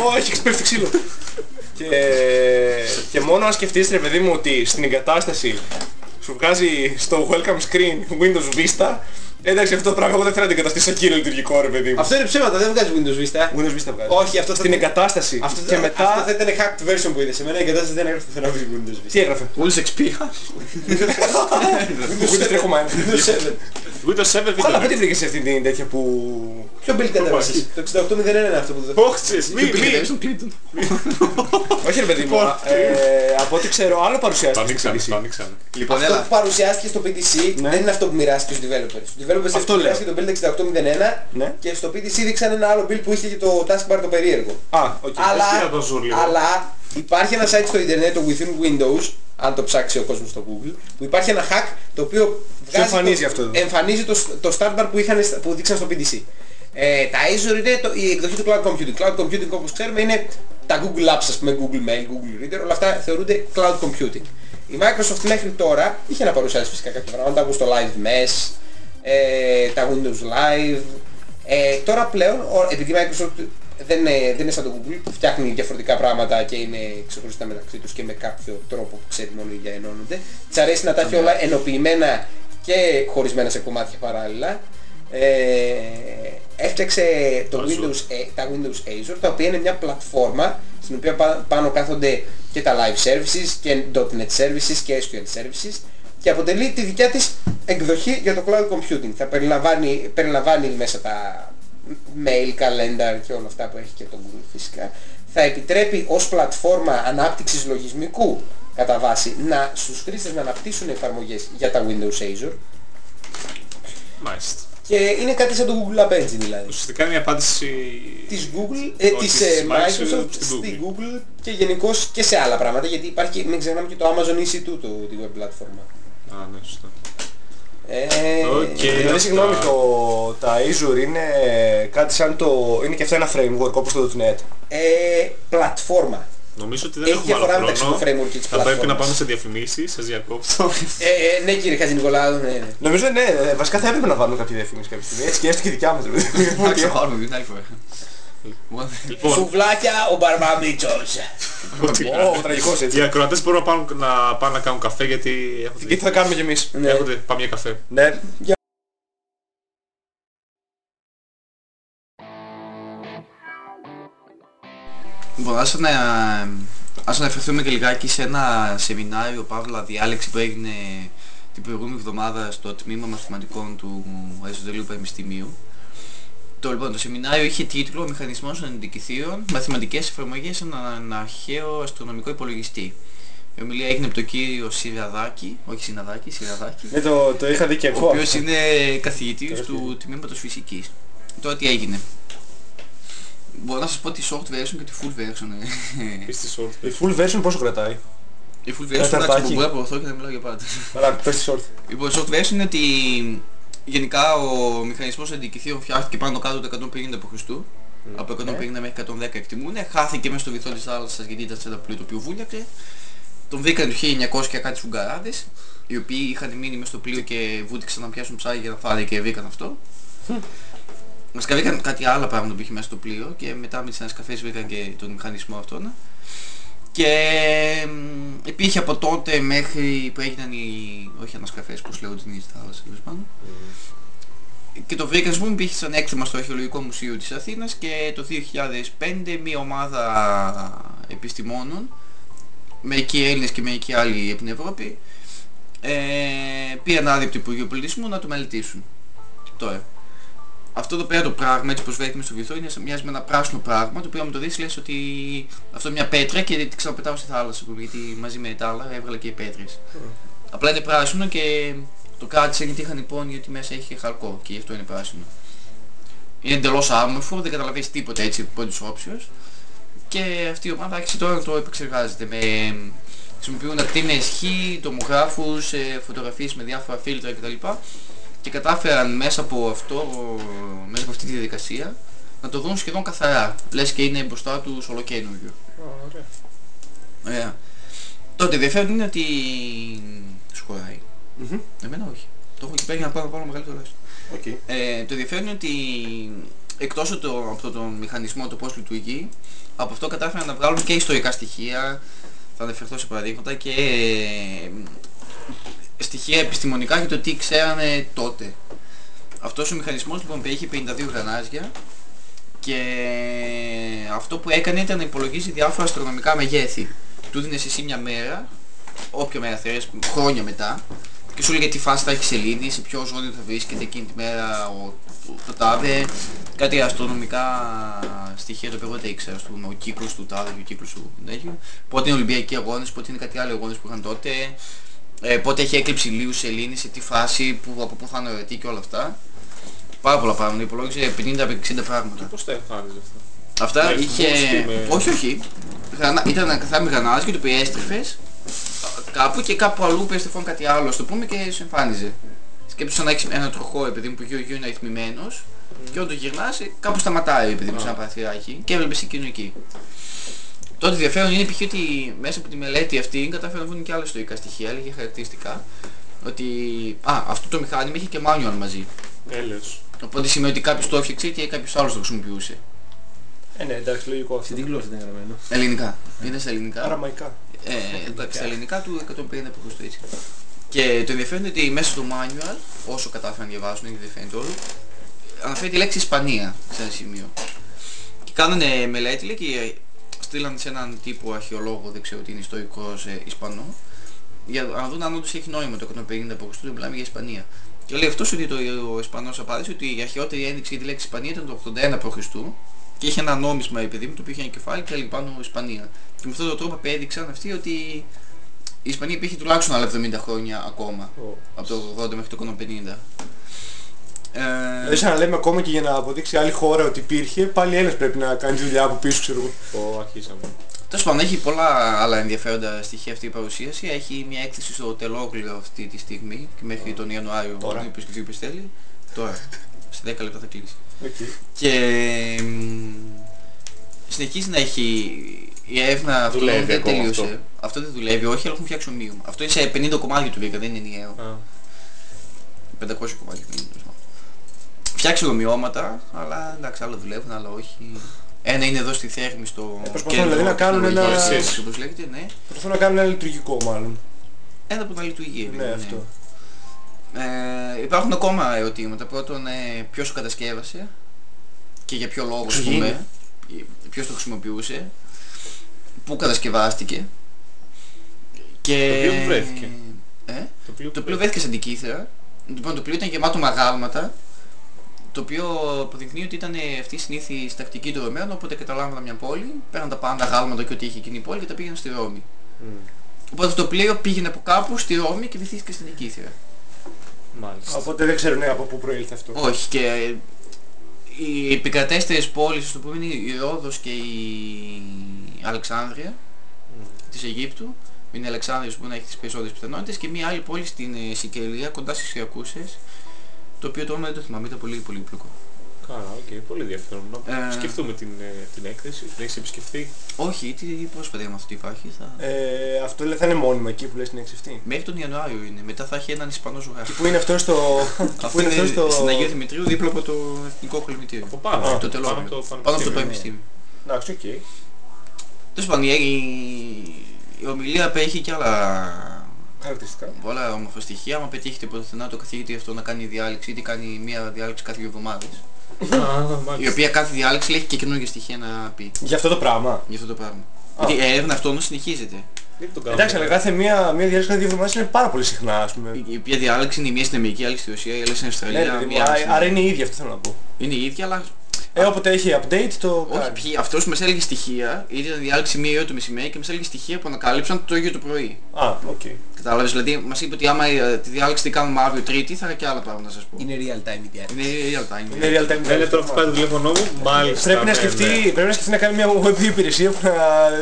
Όχι, έχεις πέφτει ξύλο. και, και μόνο αν σκεφτείς ρε παιδί μου ότι στην εγκατάσταση σου βγάζει στο welcome screen Windows Vista εντάξει αυτό το πράγμα εγώ δεν θέλω να την εγκαταστήσω σαν κύριο λειτουργικό ρε παιδί μου. Αυτό είναι ψέματα, δεν βγάζει Windows Vista. Windows Vista βγάζει. Όχι, αυτό θα Στην ήταν- εγκατάσταση. Αυτό, και θα- μετά... αυτό θα ήταν hacked version που είδες. Εμένα η εγκατάσταση δεν έγραφε πουθενά βρει Windows Vista. Τι έγραφε; Windows XP. Windows 3,1. Windows 7. Windows 7 Καλά, πού Video. τη βρήκες αυτή την τέτοια που... Ποιο build κατέβασες. Το 6801 είναι αυτό που δεν Όχι, ξέρεις, μη, μη. Στον Clinton. Όχι ρε παιδί μου, α, ε, από ό,τι ξέρω άλλο Το παρουσιάστηκε στο ανοίξανε, το PC. ανοίξανε. Λοιπόν, Αυτό έλα. που παρουσιάστηκε στο PDC Ναι. δεν είναι αυτό που μοιράστηκε στους developers. Στους developers Αυτό λέω. μοιράστηκε το build 6801 Ναι. και στο PDC δείξαν ένα άλλο build που είχε και το taskbar το περίεργο. Α, οκ. Αλλά, να το σώσω λίγο. αλλά υπάρχει ένα site στο ίντερνετ, το Within Windows, αν το ψάξει ο κόσμος στο Google, που υπάρχει ένα hack το οποίο βγάζει εμφανίζει το, αυτό εδώ. εμφανίζει το, το start bar που, είχαν, στα- που δείξαν στο PDC. Ε, τα Azure είναι το, η εκδοχή του Cloud Computing. Cloud Computing όπως ξέρουμε είναι τα Google Apps, ας πούμε, Google Mail, Google Reader, όλα αυτά θεωρούνται Cloud Computing. Η Microsoft μέχρι τώρα είχε να παρουσιάσει φυσικά κάποια πράγματα, όπως το Live Mesh, ε, τα Windows Live. Ε, τώρα πλέον, ο- επειδή η Microsoft δεν είναι, δεν είναι σαν το Google που φτιάχνει διαφορετικά πράγματα και είναι ξεχωριστά μεταξύ τους και με κάποιο τρόπο που ξέρει μόνο οι ίδια ενώνονται. Της αρέσει να τα έχει όλα ενοποιημένα και χωρισμένα σε κομμάτια παράλληλα. Ε, έφτιαξε το Azure. Windows, ε, τα Windows Azure, τα οποία είναι μια πλατφόρμα στην οποία πά- πάνω κάθονται και τα Live Services και .NET Services και SQL Services και αποτελεί τη δικιά της εκδοχή για το Cloud Computing. Θα περιλαμβάνει, περιλαμβάνει μέσα τα mail, calendar και όλα αυτά που έχει και το Google φυσικά. Θα επιτρέπει ως πλατφόρμα ανάπτυξης λογισμικού κατά βάση να, στους χρήστες να αναπτύσσουν εφαρμογές για τα Windows Azure Μάλιστα. και είναι κάτι σαν το Google App Engine δηλαδή. Ουσιαστικά είναι μια απάντηση... Της Google, ε, Όχι, της της ε, Microsoft Microsoft στην στη Google και γενικώς και σε άλλα πράγματα γιατί υπάρχει, και- μην ξεχνάμε και το Amazon EC2 το, τη web πλατφόρμα. Α, ναι, σωστά. Ε, Οκ. Δηλαδή αυτά. συγγνώμη, το, τα Azure είναι κάτι σαν το... είναι και αυτό ένα framework όπως το .NET. ε, πλατφόρμα. Νομίζω ότι δεν Έχει έχουμε διαφορά άλλο μεταξύ του χρόνο. framework και της Θα πρέπει να πλατφόρμας. πάμε σε διαφημίσεις, σας διακόπτω. Ε, ε, ναι κύριε Χατζηνικολάου, ναι, ναι. Νομίζω ναι, ε, βασικά θα έπρεπε να βάλουμε κάποια διαφήμιση κάποια στιγμή. Έτσι και έστω και δικιά μας. δηλαδή. Εντάξει, θα πάρουμε την άλλη φορά. Λοιπόν, Λοιπόν, Σουβλάκια ο Μπαρμπαμίτσος. ότι- Ω, τραγικός έτσι. οι ακροατές μπορούν να πάνε να, πάνε να κάνουν καφέ γιατί έχουν Και τι θα κάνουμε κι εμείς. Ναι. Έχονται, πάμε για καφέ. Ναι. Λοιπόν, ας, να, ας αναφερθούμε και λιγάκι σε ένα σεμινάριο, παύλα, διάλεξη που έγινε την προηγούμενη εβδομάδα στο τμήμα μαθηματικών του Αριστοτελείου Πανεπιστημίου. Το, λοιπόν, το σεμινάριο είχε τίτλο «Μηχανισμός αντικειθείων, μαθηματικές εφαρμογές σε έναν αρχαίο αστρονομικό υπολογιστή». Η ομιλία έγινε από τον κύριο Σιραδάκη, όχι Συναδάκη, Σιραδάκη, Ναι, το, το είχα δει και ο εγώ. οποίος είναι καθηγητής του τμήματος φυσικής. Τώρα τι έγινε. Μπορώ να σας πω τη short version και τη full version. ε. Πεις τη short. Η full version πόσο κρατάει; Η full version Ένα εντάξει ταρτάκι. που μπορώ να προωθώ και να μιλάω για πάντα. Αλλά πες τη short. Λοιπόν, η short version είναι ότι γενικά ο μηχανισμός αντικειθείων φτιάχτηκε πάνω κάτω το 150 από Χριστού. Από 150 μέχρι 110 εκτιμούν. Χάθηκε μέσα στο βυθό της θάλασσας γιατί ήταν σε ένα πλοίο το οποίο βούλιαξε. Τον βρήκαν το 1900 και κάτι φουγκαράδες οι οποίοι είχαν μείνει μέσα στο πλοίο και βούτυξαν να πιάσουν ψάρι για να φάνε και βρήκαν αυτό. Μας βρήκαν κάτι άλλο πράγμα που είχε μέσα στο πλοίο και μετά με τις ανασκαφές βρήκαν και τον μηχανισμό αυτόν. Και μ, υπήρχε από τότε μέχρι που έγιναν οι, όχι ανασκαφές, πώς λέγονται την ίδια θάλασσα, τέλος πάντων. Και το βρήκαν, ας πούμε, υπήρχε σαν έκθεμα στο Αρχαιολογικό Μουσείο της Αθήνας και το 2005 μια ομάδα επιστημόνων, μερικοί Έλληνες και μερικοί άλλοι από την Ευρώπη, ε, πήραν άδεια από το Υπουργείο Πολιτισμού να το μελετήσουν. Τώρα, αυτό εδώ πέρα το πράγμα, έτσι πως βρέθηκε μες στο βυθό, είναι σαν- μοιάζει με ένα πράσινο πράγμα, το οποίο άμα το δεις λες ότι αυτό είναι μια πέτρα και την ξαναπετάω στη θάλασσα, που- γιατί μαζί με τα άλλα έβγαλα και οι πέτρες. Απλά είναι πράσινο και το κράτησα γιατί είχαν υπόνοιοι ότι μέσα έχει και χαλκό και γι' αυτό είναι πράσινο. Είναι εντελώς άμορφο, δεν καταλαβαίνεις τίποτα έτσι από πρώτης όψεως και αυτή η ομάδα άρχισε τώρα να το επεξεργάζεται με χρησιμοποιούν ακτίνες χ, τομογράφους, ε, φωτογραφίες με διάφορα φίλτρα κτλ. Και κατάφεραν μέσα από αυτό, μέσα από αυτή τη διαδικασία να το δουν σχεδόν καθαρά. Λες και είναι μπροστά τους ολοκαίνουργιο. Ωραία. Τότε ενδιαφέρον είναι ότι σου χωράει. Μμμ. Εμένα όχι. Το έχω εκεί πέρα για να πάω να πάρω μεγαλύτερο ρεύμα. Οκ. Ε, το ενδιαφέρον είναι ότι εκτός από, το, από τον μηχανισμό το πώς λειτουργεί, από αυτό κατάφεραν να βγάλουν και ιστορικά στοιχεία, θα αναφερθώ σε παραδείγματα και ε, στοιχεία επιστημονικά για το τι ξέρανε τότε. Αυτός ο μηχανισμός λοιπόν περιέχει 52 γρανάζια και αυτό που έκανε ήταν να υπολογίζει διάφορα αστρονομικά μεγέθη. Του δίνεις εσύ μια μέρα, όποια μέρα θέλεις, χρόνια μετά, και σου έλεγε τι φάση θα έχεις σελίδι, σε ποιο ζώνη θα βρίσκεται εκείνη τη μέρα ο, το, το τάδε, κάτι αστρονομικά στοιχεία το οποίο εγώ δεν ήξερα, ας πούμε, ο κύκλος του τάδε και ο κύκλος του τέτοιου, πότε είναι Ολυμπιακοί αγώνες, πότε είναι κάτι άλλο αγώνες που είχαν τότε, ε, πότε έχει έκλειψη ηλίου σελήνης, σε τι φάση, που, από πού θα είναι ορατή και όλα αυτά. Πάρα πολλά πράγματα, υπολόγιζε 50 με 60 πράγματα. Πώς τα εμφάνιζε αυτά; Αυτά Με είχε... φούσκι, με- Όχι, όχι. Γρανα... Ήταν καθαρά με γρανάζ και το οποίο έστρεφες κάπου και κάπου αλλού που έστρεφαν κάτι άλλο, ας το πούμε, και σου εμφάνιζε. Σκέψου σαν να έχεις ένα τροχό επειδή μου που γύρω γύρω είναι αριθμημένος και όταν το γυρνάς ε, κάπου σταματάει επειδή μου σε ένα παραθυράκι και έβλεπες εκείνο εκεί. Το ότι ενδιαφέρον είναι π.χ. ότι μέσα από τη μελέτη αυτή κατάφεραν να βρουν και άλλα ιστορικά στοιχεία, έλεγε χαρακτηριστικά ότι α, αυτό το μηχάνημα είχε και manual μαζί. Έλεος. Οπότε σημαίνει ότι κάποιος το έφτιαξε και κάποιος άλλος το χρησιμοποιούσε. Ε, ναι, εντάξει, λογικό αυτό. Σε τι γλώσσα ήταν γραμμένο. Ελληνικά. Είναι στα ελληνικά. Αραμαϊκά. Ε, εντάξει, στα ελληνικά του 150 π.Χ. έτσι. Και το ενδιαφέρον είναι ότι μέσα στο manual, όσο κατάφεραν να διαβάσουν, γιατί δεν φαίνεται όλο, αναφέρει τη λέξη Ισπανία σε ένα σημείο. Και κάνανε μελέτη, λέει, και στείλαν σε έναν τύπο αρχαιολόγο, δεν ξέρω τι είναι, ιστορικός ε, Ισπανό, για να δουν αν όντως έχει νόημα το 150 π.Χ. δεν μιλάμε για Ισπανία. Και λέει αυτός ότι το, ο Ισπανός απάντησε ότι η αρχαιότερη ένδειξη για τη λέξη Ισπανία ήταν το 81 π.Χ. και είχε ένα νόμισμα επειδή μου το οποίο είχε ένα κεφάλι και έλεγε πάνω Ισπανία. Και με αυτόν τον τρόπο απέδειξαν αυτοί ότι η Ισπανία υπήρχε τουλάχιστον άλλα 70 χρόνια ακόμα. Ω. Από το 80 μέχρι το 150. Δηλαδή Ε, σαν να λέμε ακόμα και για να αποδείξει άλλη χώρα ότι υπήρχε, πάλι ένας πρέπει να κάνεις τη δουλειά από πίσω, ξέρω εγώ. Πω, αρχίσαμε. Τέλος πάντων έχει πολλά άλλα ενδιαφέροντα στοιχεία αυτή η παρουσίαση. Έχει μια έκθεση στο Τελλόγλειο αυτή τη στιγμή και μέχρι τον Ιανουάριο Τώρα. μπορεί να επισκεφτεί όποιος θέλει. Τώρα. Σε 10 λεπτά θα κλείσει. Οκ. Και μ, συνεχίζει να έχει η έρευνα αυτό Δουλεύει δεν ακόμα τελείωσε. αυτό. Αυτό. δεν δουλεύει, όχι, αλλά έχουν φτιάξει ομοίωμα. Αυτό είναι σε 50 κομμάτια που βρήκαν, δεν είναι ενιαίο. Α, 500 κομμάτια είναι. τέλος πάντων. Φτιάξει ομοιώματα, αλλά εντάξει, άλλα δουλεύουν, άλλα όχι. Ένα είναι εδώ στη Θέρμη στο Ε, προσπαθούν δηλαδή να κάνουν ένα- τεχνολογίας, όπως λέγεται, ναι. Προσπαθούν να κάνουν ένα λειτουργικό μάλλον. Ένα που να λειτουργεί. Ναι, επειδή, αυτό. Ε, υπάρχουν ακόμα ερωτήματα. Πρώτον, ε, ποιος το κατασκεύασε και για ποιο λόγο, ας Ποιος πούμε. γίνει. Ε, Ποιος το χρησιμοποιούσε. Πού κατασκευάστηκε. Και... Το πλοίο που βρέθηκε. Ε; το πλοίο Το που πλοίο βρέθηκε στην Αντικήθρα. Λοιπόν, το πλοίο ήταν γεμάτο μαγάλματα. Το οποίο αποδεικνύει ότι ήταν αυτή η συνήθι τακτική του Ρωμαίων, οπότε καταλάβαιναν μια πόλη, πέραν τα πάντα γάλματα και ό,τι είχε εκείνη η πόλη και τα πήγαιναν στη Ρώμη. Οπότε αυτό το πλοίο πήγαινε από κάπου στη Ρώμη και βυθίστηκε στην Αντικήθρα. Μάλιστα. Οπότε δεν ξέρω ναι, από πού προήλθε αυτό. Όχι και ε, οι επικρατέστερες πόλεις, το πούμε, είναι η Ρόδος και η Αλεξάνδρεια της Αιγύπτου. Είναι η Αλεξάνδρεια που να έχει τις περισσότερες πιθανότητες και μια άλλη πόλη στην ε, Σικελία κοντά στις Συρακούσες το οποίο το όνομα δεν το θυμάμαι, ήταν πολύ πολύπλοκο. Καλά, οκ, πολύ ενδιαφέρον. Να Ε, σκεφτούμε την, ε, την έκθεση, την έχεις επισκεφθεί; Όχι, τι πρόσφατα με αυτό τι υπάρχει. Θα... Ε, αυτό λέει θα είναι μόνιμα εκεί που λες την έξι Μέχρι τον Ιανουάριο είναι. Μετά θα έχει έναν Ισπανό ζωγράφο. Και πού είναι αυτό στο... και Αυτό πού είναι είναι αυτό στο... στην Αγία Δημητρίου δίπλα από το Εθνικό Κολυμβητήριο. Από πάνω, Α, από Το πάνω τελόγιο. από το Πάνω από το πανεπιστήμιο. Πανεπιστήμιο. Εντάξει, οκ. Τέλος πάντων, η, η ομιλία είχε και άλλα Χαρακτηριστικά. πολλά όμορφα στοιχεία. Άμα πετύχετε πουθενά το καθηγητή αυτό να κάνει διάλεξη, είτε κάνει μία διάλεξη κάθε δύο εβδομάδες. Α, Η μάλιστα. οποία κάθε διάλεξη λέει και καινούργια στοιχεία να πει Για αυτό το πράγμα. για αυτό το πράγμα. Α. Γιατί η έρευνα αυτό όμως συνεχίζεται. Γιατί τον κάνουμε. Εντάξει, αλλά κάθε μία, μία διάρκεια κάθε δύο εβδομάδες είναι πάρα πολύ συχνά, ας πούμε. Η η οποία διάλεξη είναι η μία στην Αμερική, η άλλη στη Ρωσία, η άλλη στην Ναι, Αυστραλία. δηλαδή, μία άλλη στην- άρα είναι η ίδια, αυτό θέλω να πω. Είναι η ίδια, αλλά Ε, όποτε έχει update το όχι, κάνει. ποιοι- αυτός που μας έλεγε στοιχεία, ήταν διάλεξη μία ώρα το μεσημέρι και μας έλεγε στοιχεία που ανακάλυψαν το ίδιο το πρωί. Α, οκ. Κατάλαβες, δηλαδή μας είπε ότι άμα ε, τη διάλεξη την κάνουμε αύριο Τρίτη θα είχα και άλλα πράγματα να σας πω. Είναι real time η διάρκεια. Είναι real time. Είναι real time. Ναι, τώρα που πάει το τηλέφωνο μου, μάλιστα. Πρέπει να, ναι, σκεφτεί, ναι. πρέπει να σκεφτεί να κάνει μια web υπηρεσία που να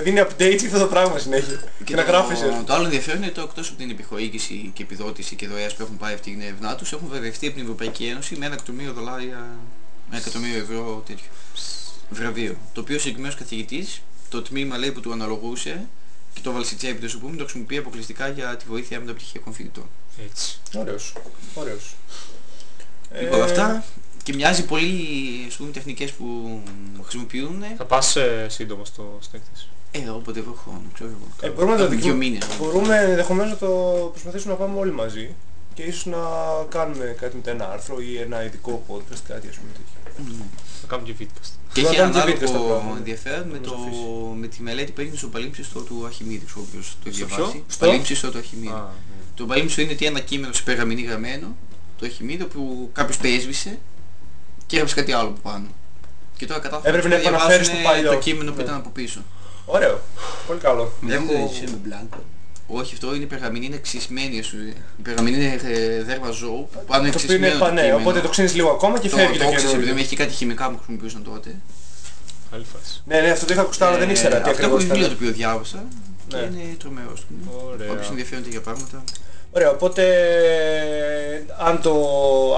δίνει update για αυτό το πράγμα συνέχεια. Και, να το, γράφει. το άλλο ενδιαφέρον είναι το εκτός από την επιχορήγηση και επιδότηση και δωρεάς που έχουν πάρει αυτή την έρευνά τους, έχουν βραβευτεί από την Ευρωπαϊκή Ένωση με ένα εκατομμύριο δολάρια, ένα εκατομμύριο ευρώ τέτοιο βραβείο. Το οποίο ο συγκεκριμένος καθηγητής, το τμήμα λέει που του αναλογούσε και το βάλει στη τσέπη του, ας πούμε, το χρησιμοποιεί αποκλειστικά για τη βοήθεια μεταπτυχιακών φοιτητών. Έτσι. Ωραίος. Ωραίος. Λοιπόν, Ε, αυτά και μοιάζει πολύ ας πούμε, τεχνικές που χρησιμοποιούν. Θα πας ε, σύντομα στο, στην έκθεση. Ε, όποτε βρω χρόνο, ξέρω εγώ. Ε, μπορούμε να το Δύο δείξουμε. μήνες. Μπορούμε ενδεχομένως να το προσπαθήσουμε να πάμε όλοι μαζί και ίσως να κάνουμε κάτι με ένα άρθρο ή ένα ειδικό podcast, κάτι ας πούμε τέτοιο. Θα κάνουμε και vidcast. Και Να έχει Λοιπόν, κάνουμε ένα και βίντεο στα άλλο πράγματα. ενδιαφέρον με, Να το, μας αφήσεις. με τη μελέτη που έγινε στο παλίμψιστο του Αρχιμίδη, όποιος το Στο διαβάσει. ποιο; Στο; Παλίμψιστο του Αρχιμίδη. Α, ναι. Το Το Μπαλίμψο είναι ότι ένα κείμενο σε περγαμηνή γραμμένο, το Αρχιμίδιο που κάποιος το έσβησε και έγραψε κάτι άλλο από πάνω. Και τώρα κατάφερε Έπρεπε να επαναφέρεις το παλιό. το κείμενο που Ναι. ήταν από πίσω. Ωραίο. Πολύ καλό. Δεν Έχω... έχω... με μπλάνκο. Όχι, αυτό είναι περγαμηνή, είναι εξισμένη. ας πούμε. Η περγαμηνή είναι ε, δέρμα ζώου, που πάνω είναι Το οποίο είναι εξισμένο το πανέ, κείμενο. οπότε το ξύνεις λίγο ακόμα και το, φεύγει το το όξισε, επειδή καινούριο. έχει κάτι χημικά που χρησιμοποιούσαν τότε. Άλλη φάση. Ναι, ναι, αυτό το είχα ακουστά, αλλά δεν Ε, ήξερα τι Αυτό έχω ακριβώς βιβλίο το ήταν. οποίο διάβασα και Ναι. είναι τρομερός. Ωραία. Όποιος ενδιαφέρονται για πράγματα. Ωραία, οπότε αν, το,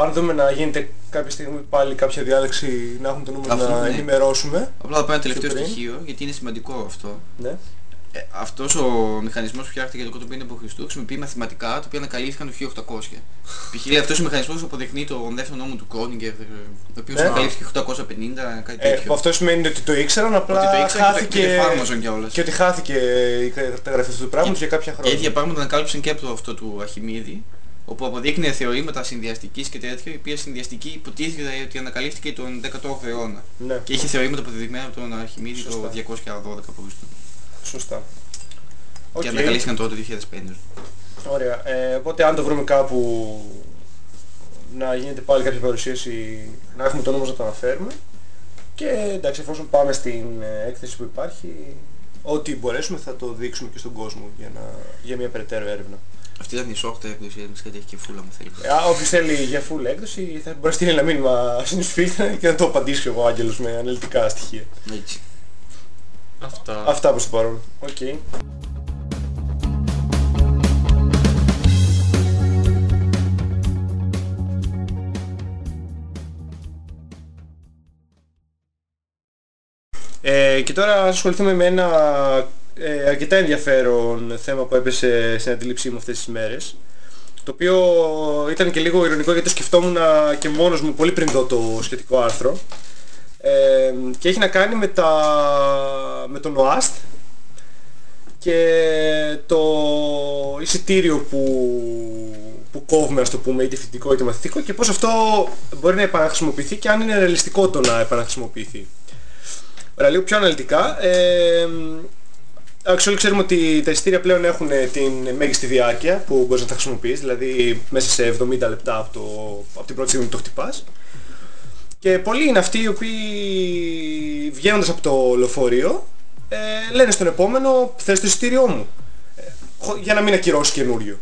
αν δούμε να γίνεται κάποια στιγμή πάλι κάποια διάλεξη να έχουμε το νούμερο Αυτό, να ναι. ενημερώσουμε. Απλά θα πω ένα τελευταίο πριν. στοιχείο, γιατί είναι σημαντικό αυτό. Ναι. Ε, αυτός ο μηχανισμός που φτιάχτηκε για το κότο πίνη από Χριστού χρησιμοποιεί μαθηματικά τα οποία ανακαλύφθηκαν το 1800. Π.χ. λέει, αυτός ο μηχανισμός αποδεικνύει τον δεύτερο νόμο του Κρόνιγκερ, ο οποίος Ναι. ανακαλύφθηκε 850, κάτι Ε, τέτοιο. αυτό σημαίνει ότι το ήξεραν, απλά Ότι το ήξεραν και το- χάθηκε... και το εφάρμοζαν κιόλας. και ότι χάθηκε η καταγραφή αυτού του πράγματος για κάποια Και χρόνια. ίδια πράγματα ανακάλυψαν και από το αυτό του Αρχιμίδη, όπου αποδείκνυε θεωρήματα συνδυαστικής και τέτοια, η οποία συνδυαστική υποτίθεται ότι ανακαλύφθηκε τον 18ο αιώνα. Ναι, Και είχε θεωρήματα αποδεδειγμένα από τον Αρχιμίδη το Σωστά. 212 π.Χ. σωστά. Οκ. Και ανακαλύφθηκαν τότε το 2005. Ωραία. Ε, οπότε αν το βρούμε κάπου να γίνεται πάλι κάποια παρουσίαση, να έχουμε το νόμος να το αναφέρουμε. Και εντάξει, εφόσον πάμε στην ε, έκθεση που υπάρχει, ό,τι μπορέσουμε θα το δείξουμε και στον κόσμο για, να, για μια περαιτέρω έρευνα. Αυτή ήταν η σόκτα έκδοση, δεν ξέρετε, έχει και φούλα μου θέλεις. Ε, α, όποιος θέλει για full έκδοση θα μπορεί να στείλει ένα μήνυμα στην φίλτρα και να το απαντήσει εγώ ο Άγγελος με αναλυτικά στοιχεία. Έτσι. Αυτά. Αυτά προς το παρόν. Οκ. Ε, και τώρα ας ασχοληθούμε με ένα ε, αρκετά ενδιαφέρον θέμα που έπεσε στην αντίληψή μου αυτές τις μέρες το οποίο ήταν και λίγο ειρωνικό γιατί το σκεφτόμουν και μόνος μου πολύ πριν δω το σχετικό άρθρο ε, και έχει να κάνει με, τα, με τον ΟΑΣΤ και το εισιτήριο που, που κόβουμε ας το πούμε είτε φοιτητικό είτε μαθητικό και πώς αυτό μπορεί να επαναχρησιμοποιηθεί και αν είναι ρεαλιστικό το να επαναχρησιμοποιηθεί. Ωραία, λίγο πιο αναλυτικά. Ε, εντάξει, όλοι ξέρουμε ότι τα εισιτήρια πλέον έχουν την μέγιστη διάρκεια που μπορείς να τα χρησιμοποιείς, δηλαδή μέσα σε 70 λεπτά από, το, από την πρώτη στιγμή που το χτυπάς. Και πολλοί είναι αυτοί οι οποίοι βγαίνοντας από το λεωφορείο ε, λένε στον επόμενο θες το εισιτήριό μου ε, χω- για να μην ακυρώσει καινούριο.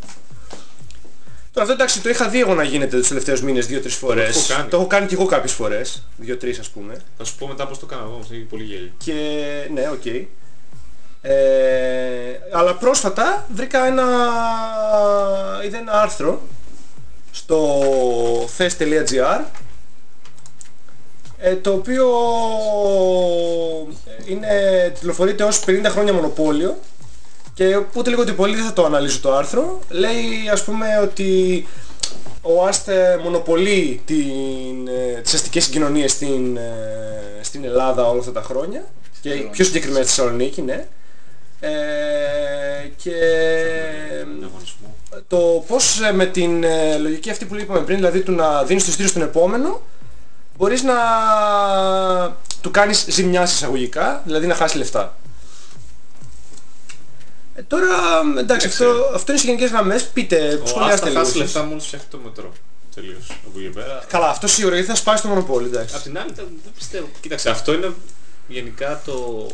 Τώρα αυτό εντάξει το είχα δει εγώ να γίνεται τους τελευταίους μήνες δύο-τρεις φορές. έχω κάνει. Το έχω κάνει και εγώ κάποιες φορές, δύο-τρεις ας πούμε. Θα σου πω μετά πώς το κάνω εγώ, όμως έχει πολύ γέλιο. Και ναι, οκ. Ε, αλλά πρόσφατα βρήκα ένα, είδα ένα άρθρο στο thes.gr ε, το οποίο είναι, τιτλοφορείται ως 50 χρόνια Μονόπολη και ούτε λίγο ότι πολύ δεν θα το αναλύσω το άρθρο λέει ας πούμε ότι ο ΑΣΤ ε, μονοπολεί την, ε, τις αστικές συγκοινωνίες στην, ε, στην Ελλάδα όλα αυτά τα χρόνια και πιο συγκεκριμένα στη Θεσσαλονίκη, ναι. Ε, και Ανταγωνισμό. το πώς ε, με την ε, λογική αυτή που είπαμε πριν, δηλαδή του να δίνεις το εισιτήριο στον επόμενο, μπορείς να του κάνεις ζημιά σε εισαγωγικά, δηλαδή να χάσει λεφτά. Ε, τώρα, εντάξει, αυτό, αυτό είναι σε γενικές γραμμές, πείτε, Ο σχολιάστε Άστα λίγο. χάσει εσείς. λεφτά μόλις φτιάχνει το μετρό. Τελείως. Από εκεί πέρα. Καλά, αυτό σίγουρα γιατί θα σπάσει το μονοπόλιο, εντάξει. Απ' την άλλη δεν δεν πιστεύω. Κοίταξε, αυτό είναι γενικά το...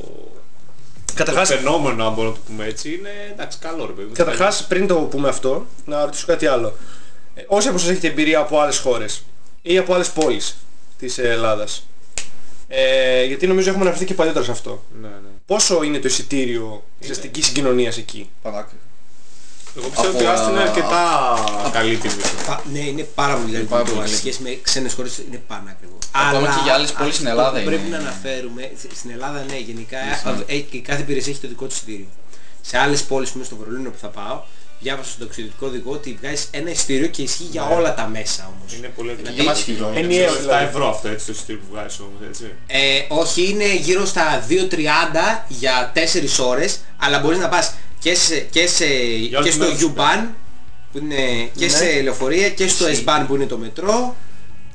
Καταρχάς- το φαινόμενο, αν μπορούμε να το πούμε έτσι, είναι εντάξει, καλό ρε παιδί. μου. Καταρχάς, πριν το πούμε αυτό, να ρωτήσω κάτι άλλο. Ε, όσοι από εσάς έχετε εμπειρία από άλλες χώρες ή από άλλες πόλεις της Ελλάδας, ε, γιατί νομίζω έχουμε αναφερθεί και παλιότερα σε αυτό. Ναι, ναι. Πόσο είναι το εισιτήριο της αστικής συγκοινωνίας εκεί; Πανάκριβο. Εγώ πιστεύω Από, ότι ο Άστα είναι α, αρκετά καλή τιμή. Πα- Ναι, είναι πάρα πολύ δηλαδή, πάρα το πολύ. σε σχέση με ξένες χώρες είναι πανάκριβο. Ακόμα και για άλλες πόλεις στην αυτό Ελλάδα που πρέπει είναι- να αναφέρουμε, σ- στην Ελλάδα ναι, γενικά Ισχύει. ε, και κάθε υπηρεσία έχει το δικό της εισιτήριο. Σε άλλες πόλεις που είναι στο Βερολίνο που θα πάω, διάβασα στο ταξιδιωτικό οδηγό ότι βγάζεις ένα εισιτήριο και ισχύει για όλα τα μέσα όμως. Είναι πολύ και δυνατό. εμάς ισχύει. Ενιαίο, 7 δηλαδή. ευρώ αυτό έτσι το εισιτήριο που βγάζεις όμως έτσι. Ε, όχι, είναι γύρω στα 2.30 για 4 ώρες, αλλά μπορείς να πας και, σε, και, σε, όλες και τις στο μέρες σου U-Bahn, που είναι και Ναι. σε λεωφορεία, και στο Ισχύει. S-Bahn που είναι το μετρό,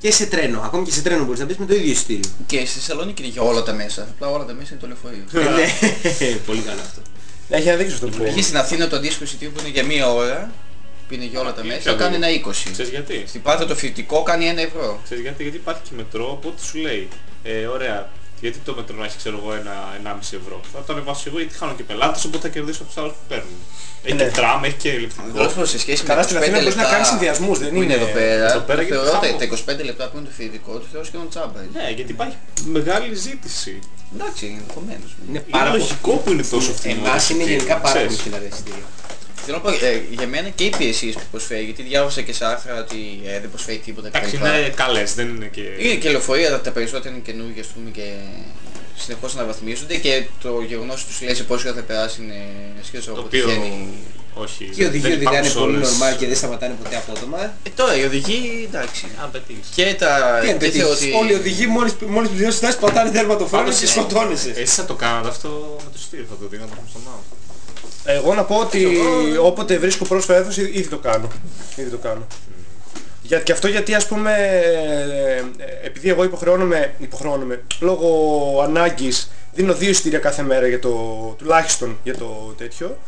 και σε τρένο. Ακόμη και σε τρένο μπορείς να πεις με το ίδιο εισιτήριο. Και στη Θεσσαλονίκη είναι για όλα τα μέσα. Απλά όλα τα μέσα είναι το λεωφορείο. ναι, πολύ καλό αυτό. Ναι, έχει ένα δίκιο αυτό που Εκεί στην Αθήνα το αντίστοιχο εισιτήριο που είναι για μία ώρα που είναι για όλα τα Είναι μέσα πιο κάνει ένα λίγο. 20. Ξέρεις γιατί; Στην Πάτρα το φοιτητικό κάνει ένα ευρώ. Ξέρεις γιατί, γιατί υπάρχει και μετρό, οπότε σου λέει, ε, ωραία, γιατί το μετρό να έχει ξέρω εγώ ένα 1,5 ευρώ. Θα το ανεβάσω εγώ γιατί χάνω και πελάτες, οπότε θα κερδίσω από τους άλλους που παίρνουν. Έχει Ναι. και τραμ, έχει και ηλεκτρικό. Δώσω σε σχέση Καλά, με στην 25 Αθήνα μπορείς λεπτά να κάνεις συνδυασμούς, δεν που είναι είναι- εδώ πέρα. Εδώ πέρα γίνεται θεωρώ τα, χαμό. τα 25 λεπτά που είναι το φοιτητικό του θεωρώ σχεδόν τσάμπα. Ναι, γιατί υπάρχει μεγάλη ζήτηση. Εντάξει, ενδεχομένως. Είναι Είναι πάρα πολύ. λογικό που είναι τόσο φθηνό. Εμάς είναι γενικά πάρα πολύ Ξέρεις. φθηνά τα εισιτήρια. Θέλω να πω, ε, για μένα και οι υπηρεσίες που προσφέρει, γιατί διάβασα και σε άρθρα ότι ε, δεν προσφέρει τίποτα Εντάξει, κτλ. είναι καλές, δεν είναι και... Είναι και λεωφορεία, τα, τα περισσότερα είναι καινούργια, ας πούμε, και συνεχώς αναβαθμίζονται και το γεγονός ότι τους λέει σε πόση ώρα θα περάσει είναι σχέση Το από οποίο... τυχαίνει. Όχι, Και οι οδηγοί δεν οδηγάνε υπάρχουν πολύ όλες- normal και δεν σταματάνε ποτέ απότομα. Ε, τώρα οι οδηγοί, εντάξει. Αν πετύχεις. Και τα... Τι και εννοείς, θεωρώ ότι... Όλοι οι οδηγοί μόλις, μόλις πληρώσεις τάση πατάνε θέρμα το φρένο Πάντως, και ε, σκοτώνεσαι. Εσείς θα το κάνατε αυτό με το στήριο, θα το δίνατε στο mouse. Εγώ να πω ότι όποτε βρίσκω πρόσφατα έδωση ήδη το κάνω. Ήδη το κάνω. Για, και αυτό γιατί ας πούμε ε, ε, επειδή εγώ υποχρεώνομαι, υποχρεώνομαι λόγω ανάγκης δίνω δύο εισιτήρια κάθε μέρα για το, τουλάχιστον για το τέτοιο.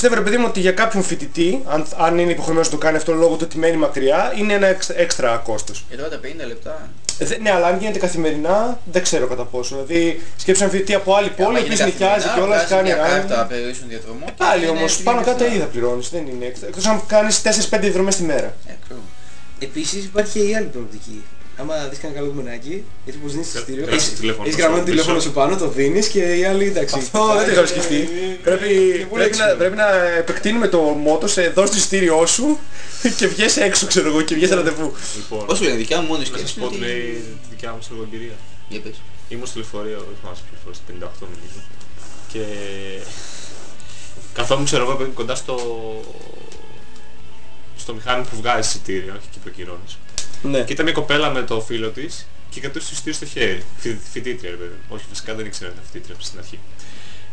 Πιστεύω ρε παιδί μου ότι για κάποιον φοιτητή, αν, αν είναι υποχρεωμένος να το κάνει αυτό λόγω του ότι μένει μακριά, είναι ένα εξ- έξτρα κόστος. Και τώρα τα 50 λεπτά. Ε, δε- ναι, αλλά αν γίνεται καθημερινά, δεν ξέρω κατά πόσο. Δηλαδή, σκέψου ένα φοιτητή από άλλη πόλη, ο οποίος νοικιάζει και όλα, κάνει μια ράνι. κάρτα περιορίσεων διαδρομών. και Πάλι είναι όμως, πηγαίνει πάνω κάτω φθηνά. ήδη θα πληρώνεις, δεν είναι έξτρα. Εκτός αν κάνεις 4-5 δρομές τη μέρα. Ε, κρού. Επίσης υπάρχει και η άλλη προοπτική. Άμα δεις κανένα καλό κομμενάκι, γιατί πως δίνεις εισιτήριο, Κάτσε έχεις το τηλέφωνο έχεις σου γραμμένο πίσω. τηλέφωνο σου πάνω, το δίνεις και οι άλλοι εντάξει. Αυτό δεν το είχα σκεφτεί. Πρέπει, πρέπει, να, πρέπει να επεκτείνουμε το μότο σε δώσ' το εισιτήριό σου και βγες έξω ξέρω εγώ και βγες ραντεβού. Λοιπόν, Πώς λένε, δικιά μου μόνη να σας σκέψη πω είναι ότι ότι... λέει τη δικιά μου λίγο εμπειρία. Για πες. Ήμουν στο λεωφορείο, δεν θυμάμαι σε ποιο φορά, στο 58 νομίζω. Και καθόμουν ξέρω εγώ κοντά στο... στο μηχάνημα που βγάζει εισιτήρια, όχι και προκυρώνεις. Ναι. Και ήταν μια κοπέλα με το φίλο της και κρατούσε το εισιτήριο στο χέρι. Φοι- Φοιτήτρια, ρε παιδί. μου. Όχι, φυσικά δεν ήξερα ότι ήταν φοιτήτρια στην αρχή.